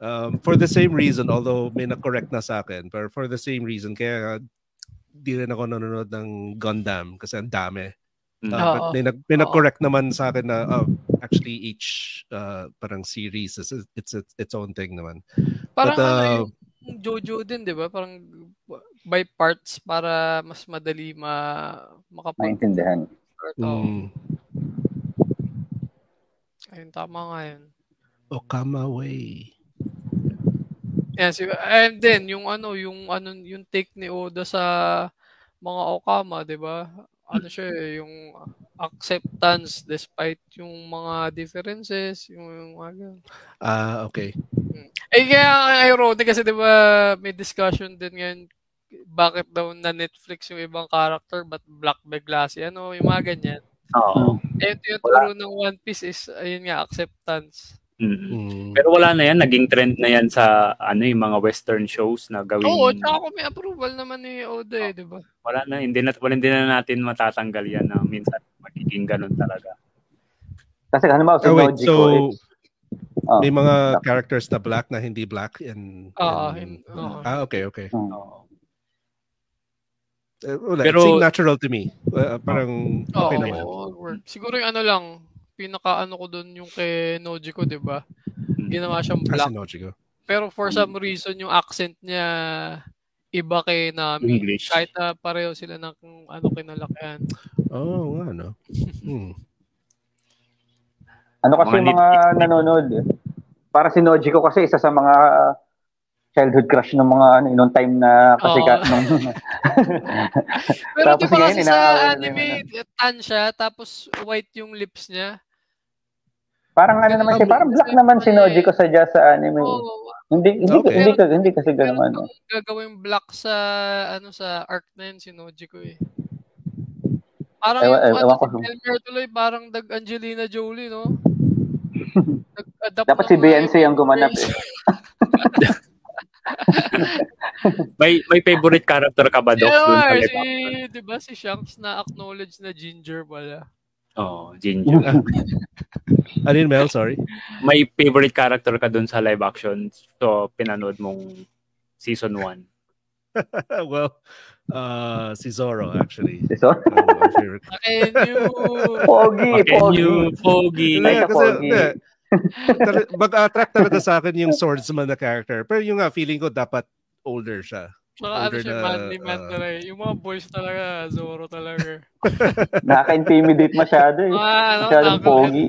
Um, for the same reason, although may na-correct na sa akin, pero for the same reason, kaya di rin ako nanonood ng Gundam kasi ang dami. Uh, but may, nag, may nag-correct naman sa akin na, oh, actually each uh, parang series is it's, it's its own thing naman. Parang But, uh, ano yung Jojo din, 'di ba? Parang by parts para mas madali ma makapag maintindihan. Mm. Ayun, tama nga yun. Okama Way. Yeah, si and then yung ano, yung ano yung take ni Oda sa mga Okama, 'di ba? Ano siya, eh, yung acceptance despite yung mga differences, yung, yung mga Ah, uh, okay. Hmm. Eh kaya ironic kasi 'di ba may discussion din ngayon bakit daw na Netflix yung ibang character but black bigla si ano, yung mga ganyan. Oo. Eh, ito yung turo ng One Piece is, ayun nga, acceptance. Mm-hmm. Pero wala na yan, naging trend na yan sa ano yung mga western shows na gawin. Oo, tsaka kung may approval naman ni Oda eh, di ba? Wala na, hindi na, wala, hindi na natin matatanggal yan na minsan magiging ganun talaga. Kasi ano ba, oh, wait, so, it's, oh, may mga black. characters na black na hindi black in, Oo, in, in, uh, ah, okay, okay. Uh, Uh, wala, Pero, it seemed natural to me. Uh, parang okay oh, naman. Oh, Siguro yung ano lang, pinaka ano ko doon yung kay Nojiko, 'di ba? Hmm. Ginawa siyang black. Kasi Nojiko. Pero for some reason yung accent niya iba kay Nami. English. Kahit na pareho sila ng ano kinalakihan. Oh, ano. Hmm. Ano kasi mga, mga nanonood? Para si Nojiko kasi isa sa mga childhood crush ng mga ano, nung time na kasi oh. nung Pero tapos di ba kasi sa anime, tan siya, tapos white yung lips niya. Parang ano naman siya, parang black naman si Noji ko sa sa anime. Oh, hindi hindi okay. hindi, hindi, hindi kasi ganoon ano. Gagawin black sa ano sa arc na yun si Noji ko eh. Parang ewan, yung ewan ano, si tuloy parang dag Angelina Jolie, no? Dapat si Beyonce ang gumanap eh. may may favorite character ka ba, Doc? Yeah, dun sa si, di ba, si Shanks na acknowledge na Ginger pala. Oh, Ginger. ano yun, Mel? Sorry. May favorite character ka dun sa live action so pinanood mong season 1? well, uh, si Zoro actually. Si Zoro? Uh, Makenyu! Pogi! Pogi! Pogi! Like pogi. Mag-attract talaga sa akin yung swordsman na character. Pero yung nga, feeling ko dapat older siya. Saka ano siya, na, manly man uh, talaga. Yung mga boys talaga, Zoro talaga. Nakaka-intimidate masyado eh. Ah, ano, Masyadong pogi.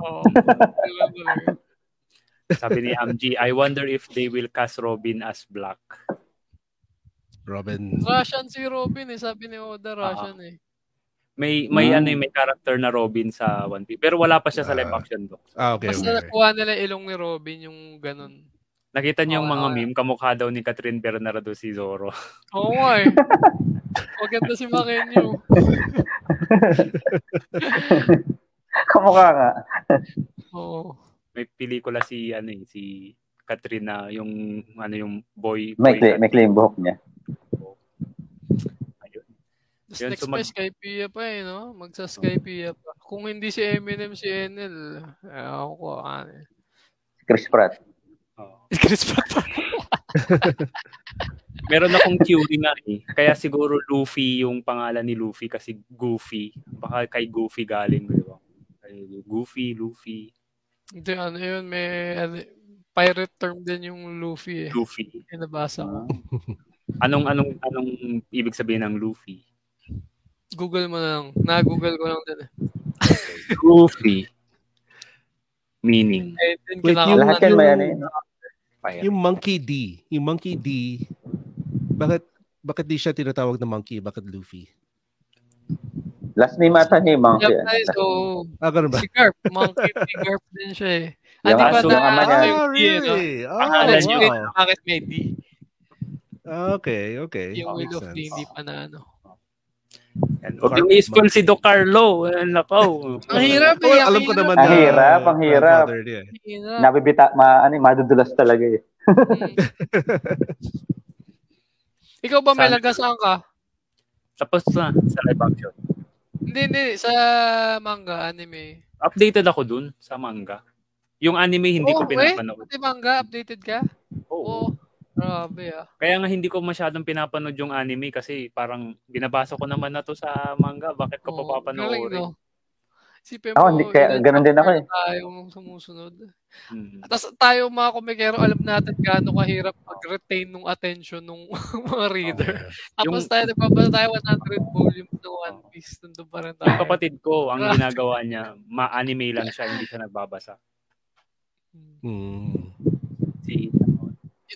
Oo. Sabi ni Amji, I wonder if they will cast Robin as black. Robin. Russian si Robin eh. Sabi ni Oda, Russian uh-huh. eh. May may hmm. ano may character na Robin sa One Piece. Pero wala pa siya sa live action do. Ah, okay. Basta okay. nakuha nila ilong ni Robin yung ganun. Nakita niyo oh, yung mga uh, meme, kamukha daw ni Catherine Bernardo si Zoro. Oo nga eh. Maganda si Makenyo. kamukha nga. Oo. May pelikula si ano eh, si Katrina yung ano yung boy. May, boy may claim buhok niya. Tapos next sumag- pa, Skypea pa eh, no? Magsa-Skypea pa. Kung hindi si Eminem, si Enel, ako ko, ano eh. Chris Pratt. Oh. Chris Pratt pa. Meron akong theory nga eh. Kaya siguro Luffy yung pangalan ni Luffy kasi Goofy. Baka kay Goofy galing, di ba? Kay Goofy, Luffy. Hindi, ano yun, may ano, pirate term din yung Luffy eh. Luffy. Pinabasa ko. anong, anong, anong ibig sabihin ng Luffy? Google mo na lang. Na-google ko lang din eh. Goofy. Meaning. Eh, Wait, yung, lahat yan ba yan eh? Yung Monkey D. Yung Monkey D. Bakit bakit di siya tinatawag na Monkey? Bakit Luffy? Last name ata niya yung Monkey. Yep, eh. so, ah, ganun ba? Si Garp. Monkey, si Garp din siya eh. Yung ah, aso ng ama niya. Ah, really? Oh, Pangalan niyo. Bakit may D? Okay, okay. Yung Will of D, hindi pa na ano. Yan. Huwag yung si Do Carlo. Nako. ang hirap eh. Oh, alam ko naman ang hirap, ang hirap. Nabibita, ma, ano, madudulas talaga eh. Hmm. Ikaw ba may lagasaan ka? Tapos na sa live action. Hindi, hindi. Sa manga, anime. Updated ako dun sa manga. Yung anime hindi oh, ko pinapanood. Eh, manga, updated ka? Oo. Oh. Grabe ah. Kaya nga hindi ko masyadong pinapanood yung anime kasi parang binabasa ko naman na to sa manga. Bakit ko oh, pa papanoorin? No? Sipin mo, oh, hindi, kaya, ganun din ako eh. Tayo sumusunod. Hmm. Tapos tayo mga kumikero, alam natin gaano kahirap mag-retain ng attention ng mga reader. Okay. Tapos yung, tayo, nagbabasa tayo 100 volumes ng One Piece. Nandun pa rin tayo. Yung kapatid ko, ang ginagawa niya, ma-anime lang siya, hindi siya nagbabasa. Hmm. Si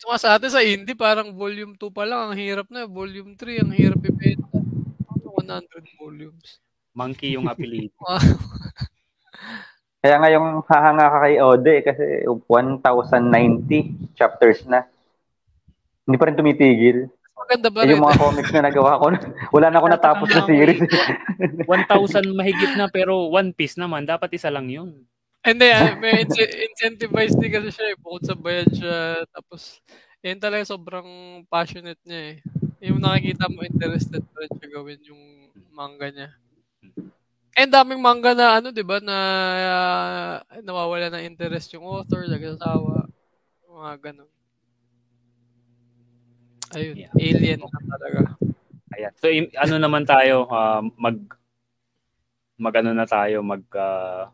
Ito nga sa atin sa indie, parang volume 2 pa lang, ang hirap na. Volume 3, ang hirap ibenta. 100 volumes. Monkey yung apelido. Kaya nga yung hahanga ka kay Ode kasi 1,090 chapters na. Hindi pa rin tumitigil. Maganda ba eh, Yung mga comics na nagawa ko, wala na ako natapos na series. 1,000 mahigit na pero One Piece naman, dapat isa lang yun. Hindi, uh, may incentivized din kasi siya eh. Bukod sa bayad siya. Tapos, yan talaga sobrang passionate niya eh. Yung nakikita mo, interested pa rin siya gawin yung manga niya. Eh, daming manga na ano, 'di ba, na uh, nawawala ng interest yung author, nagsasawa, mga ganun. Ayun, yeah. alien na talaga. Ayan. So in, ano naman tayo uh, mag mag ano na tayo mag uh,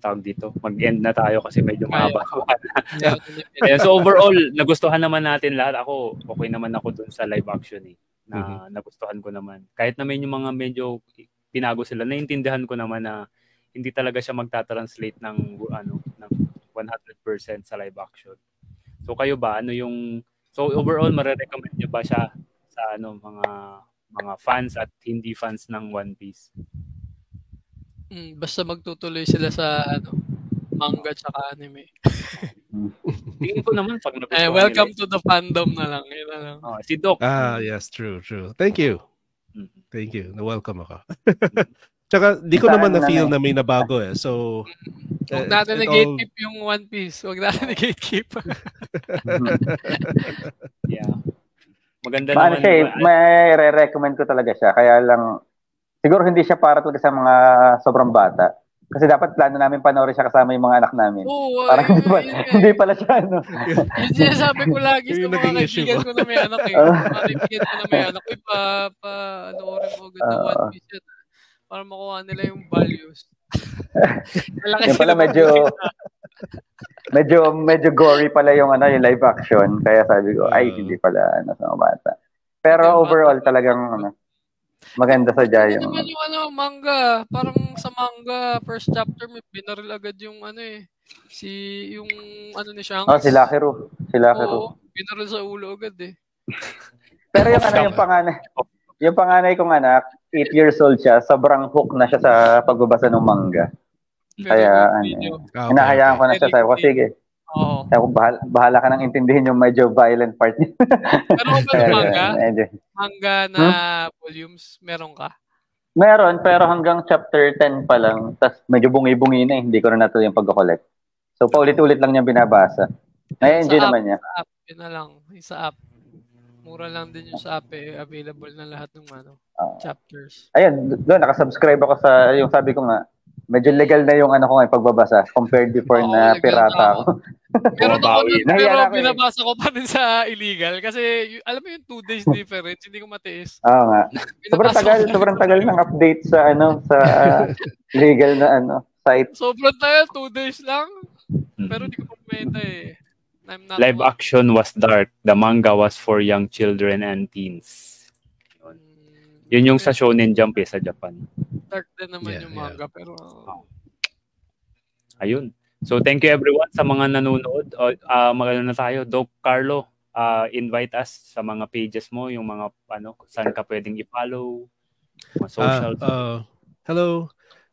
tawag dito, mag-end na tayo kasi medyo mahaba. yeah. so overall, nagustuhan naman natin lahat. Ako, okay naman ako dun sa live action eh. Na mm-hmm. nagustuhan ko naman. Kahit naman yung mga medyo pinago sila. Naiintindihan ko naman na hindi talaga siya magta-translate ng ano ng 100% sa live action. So kayo ba ano yung so overall mare-recommend niyo ba siya sa ano mga mga fans at hindi fans ng One Piece? Mm, basta magtutuloy sila sa ano manga at anime. Tingin ko naman pag eh, welcome nila. to the fandom na lang. Yun na lang. Oh, si Doc. Ah, yes, true, true. Thank you. Mm-hmm. Thank you. Na-welcome ako. Tsaka, di ko naman na-feel na may nabago eh. So, Huwag natin na gatekeep all... yung One Piece. Huwag natin na gatekeep. yeah. Maganda Ma, naman. Siya, eh, may re-recommend ko talaga siya. Kaya lang, siguro hindi siya para talaga sa mga sobrang bata. Kasi dapat plano namin panoorin siya kasama yung mga anak namin. Oo, Parang hindi, pa, hindi pala siya, ano. Yung sinasabi ko lagi sa mga kaibigan ko na may anak eh. Mga kaibigan ko na may anak. Eh, pa, pa, anoorin mo agad na One Piece yan. Para makuha nila yung values. yung pala medyo, medyo, medyo gory pala yung, ano, yung live action. Kaya sabi ko, ay, hindi pala, ano, sa mga bata. Pero overall, talagang, ano, Maganda sa Jaya. Yung... yung ano, manga. Parang sa manga, first chapter, may binaril agad yung ano eh. Si, yung ano ni Shanks. Oh, si Lakiru. Si Lakiru. Oo, binaril sa ulo agad eh. Pero yung ano, yung panganay, yung panganay kong anak, 8 years old siya, sobrang hook na siya sa pagbabasa ng manga. Kaya, ano, okay. hinahayaan ko na siya. Sabi ko, sige. Oo. Sabi ko, bahala, bahala ka nang intindihin yung medyo violent part niya. Pero ba manga? Medyo. Manga na hmm? volumes, meron ka? Meron, pero hanggang chapter 10 pa lang. Tapos medyo bungi-bungi na eh. Hindi ko na natuloy yung pag-collect. So, paulit-ulit lang niya binabasa. Nai-enjoy naman niya. Sa app, yun na lang. Sa app. Mura lang din yung sa app eh. Available na lahat ng ano, uh, chapters. Ayun, doon nakasubscribe ako sa, yung sabi ko nga, medyo legal na yung ano ko ngayon pagbabasa compared before Oo, na pirata ako. pero ako nun, pero eh. binabasa ko pa rin sa illegal kasi alam mo yung two days difference, hindi ko matiis. Oo nga. sobrang tagal, sobrang tagal ng update sa ano sa uh, legal na ano site. Sobrang tagal, two days lang. Hmm. Pero hindi ko pa kumenta eh. Live one. action was dark. The manga was for young children and teens. Yun. Yun yung sa Shonen Jump eh, sa Japan. Dark din naman yeah, yung manga, yeah. pero... Uh, Ayun. So thank you everyone sa mga nanonood. Uh, uh, magano na tayo. Doc Carlo, uh, invite us sa mga pages mo, yung mga ano, saan ka pwedeng i-follow, mga social. Uh, uh, hello.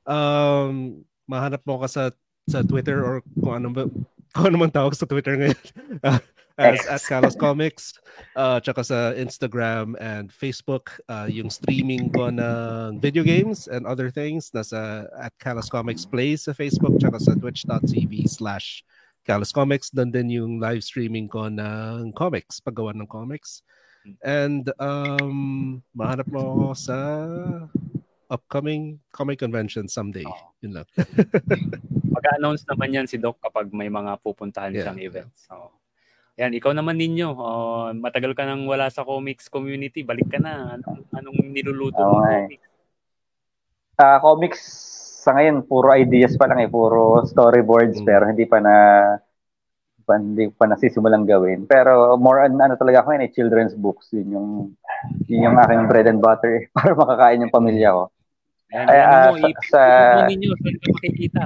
Um, mahanap mo ka sa sa Twitter or kung ano ba kung ano man tawag sa Twitter ngayon. as at Kalos Comics. Uh, tsaka sa Instagram and Facebook. Uh, yung streaming ko ng video games and other things. Nasa at Kalos Comics Plays sa Facebook. Tsaka sa twitch.tv slash Kalos Comics. Doon din yung live streaming ko ng comics. Paggawa ng comics. And um, mahanap mo ako sa upcoming comic convention someday. Oh. Yun lang. Mag-announce naman yan si Doc kapag may mga pupuntahan yeah. siyang events. So, yan, ikaw naman ninyo. Uh, matagal ka nang wala sa comics community. Balik ka na. Anong, anong niluluto mo? Okay. Uh, comics sa ngayon puro ideas pa lang eh, puro storyboards mm. pero hindi pa na pa, hindi pa nasisimulang gawin. Pero more on ano talaga ako yun, eh, children's books. Yun yung, yun yung aking bread and butter eh, para makakain yung pamilya ko. Ayan, Ay, uh, mo, sa, sa, ninyo, makikita.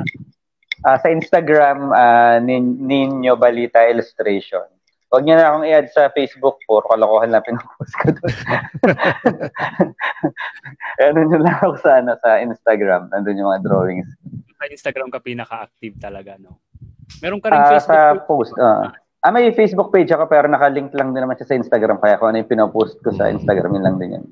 Uh, sa Instagram, uh, nin, Ninyo Balita Illustration. Huwag niyo na akong i-add sa Facebook. Puro kalokohan lang pinupost ko doon. ano nyo lang ako sa, ano, sa Instagram. Nandun yung mga drawings. Sa Instagram ka pinaka-active talaga, no? Meron ka rin uh, Facebook sa post. Uh, ah, may Facebook page ako pero naka-link lang din naman siya sa Instagram. Kaya kung ano yung pinopost ko sa Instagram, yun lang din yun.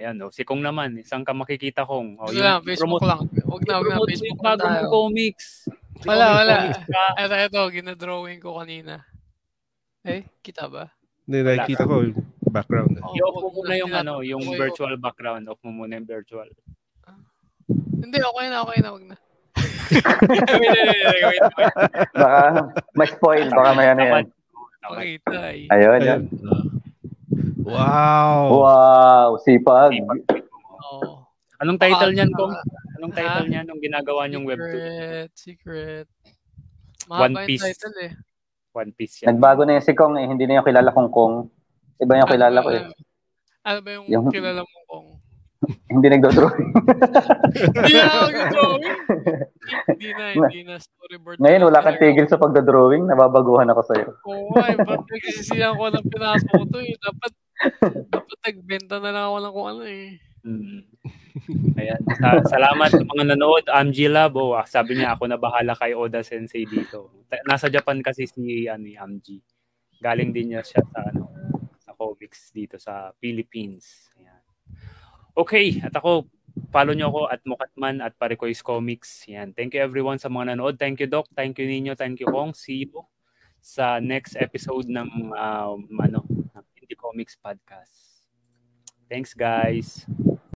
Ayan, no. Si Kong naman, isang ka makikita kong. Oh, yung lang, Facebook promote, lang. Huwag na, huwag na, Facebook na tayo. comics. Wala, wala. ito, ito, ginadrawing ko kanina. Eh, kita ba? Hindi, nakikita ko yung background. Oh, I-off mo muna yung ano, yung virtual background. Off mo muna yung virtual. Hindi, okay na, okay na, wag na. baka ma-spoil, baka may ano yan. Pakita eh. Ayun, yan. Wow. Wow, sipag. Oh. Anong title niyan, Kong? Anong title niyan nung ginagawa niyong webtoon? Secret, secret. One Piece. Title eh. One Piece yan. Nagbago na yung si Kong eh. Hindi na yung kilala kong Kong. Iba yung ano kilala ko eh. Ano ba yung, yung... kilala mong Kong? hindi nagdo-drawing. hindi na nagdo-drawing. hindi na, hindi na storyboard. Ngayon, wala kang tigil sa pagdo-drawing. Nababaguhan ako sa'yo. Oo, oh, ay, ba't nagsisiyang ko ng pinasok ko to eh. Dapat, dapat nagbenta na lang ako ng kung ano eh. Hmm. Ayan. Sa- salamat sa mga nanood. Amji Lab, oh, sabi niya ako na bahala kay Oda Sensei dito. Nasa Japan kasi si ano, Amji. Galing din niya siya sa ano, sa comics dito sa Philippines. Ayan. Okay, at ako follow nyo ako at Mukatman at Parekois Comics. Yan. Thank you everyone sa mga nanood. Thank you Doc, thank you Ninyo, thank you Kong. See you sa next episode ng uh, ano, ng Indie Comics podcast. Thanks guys.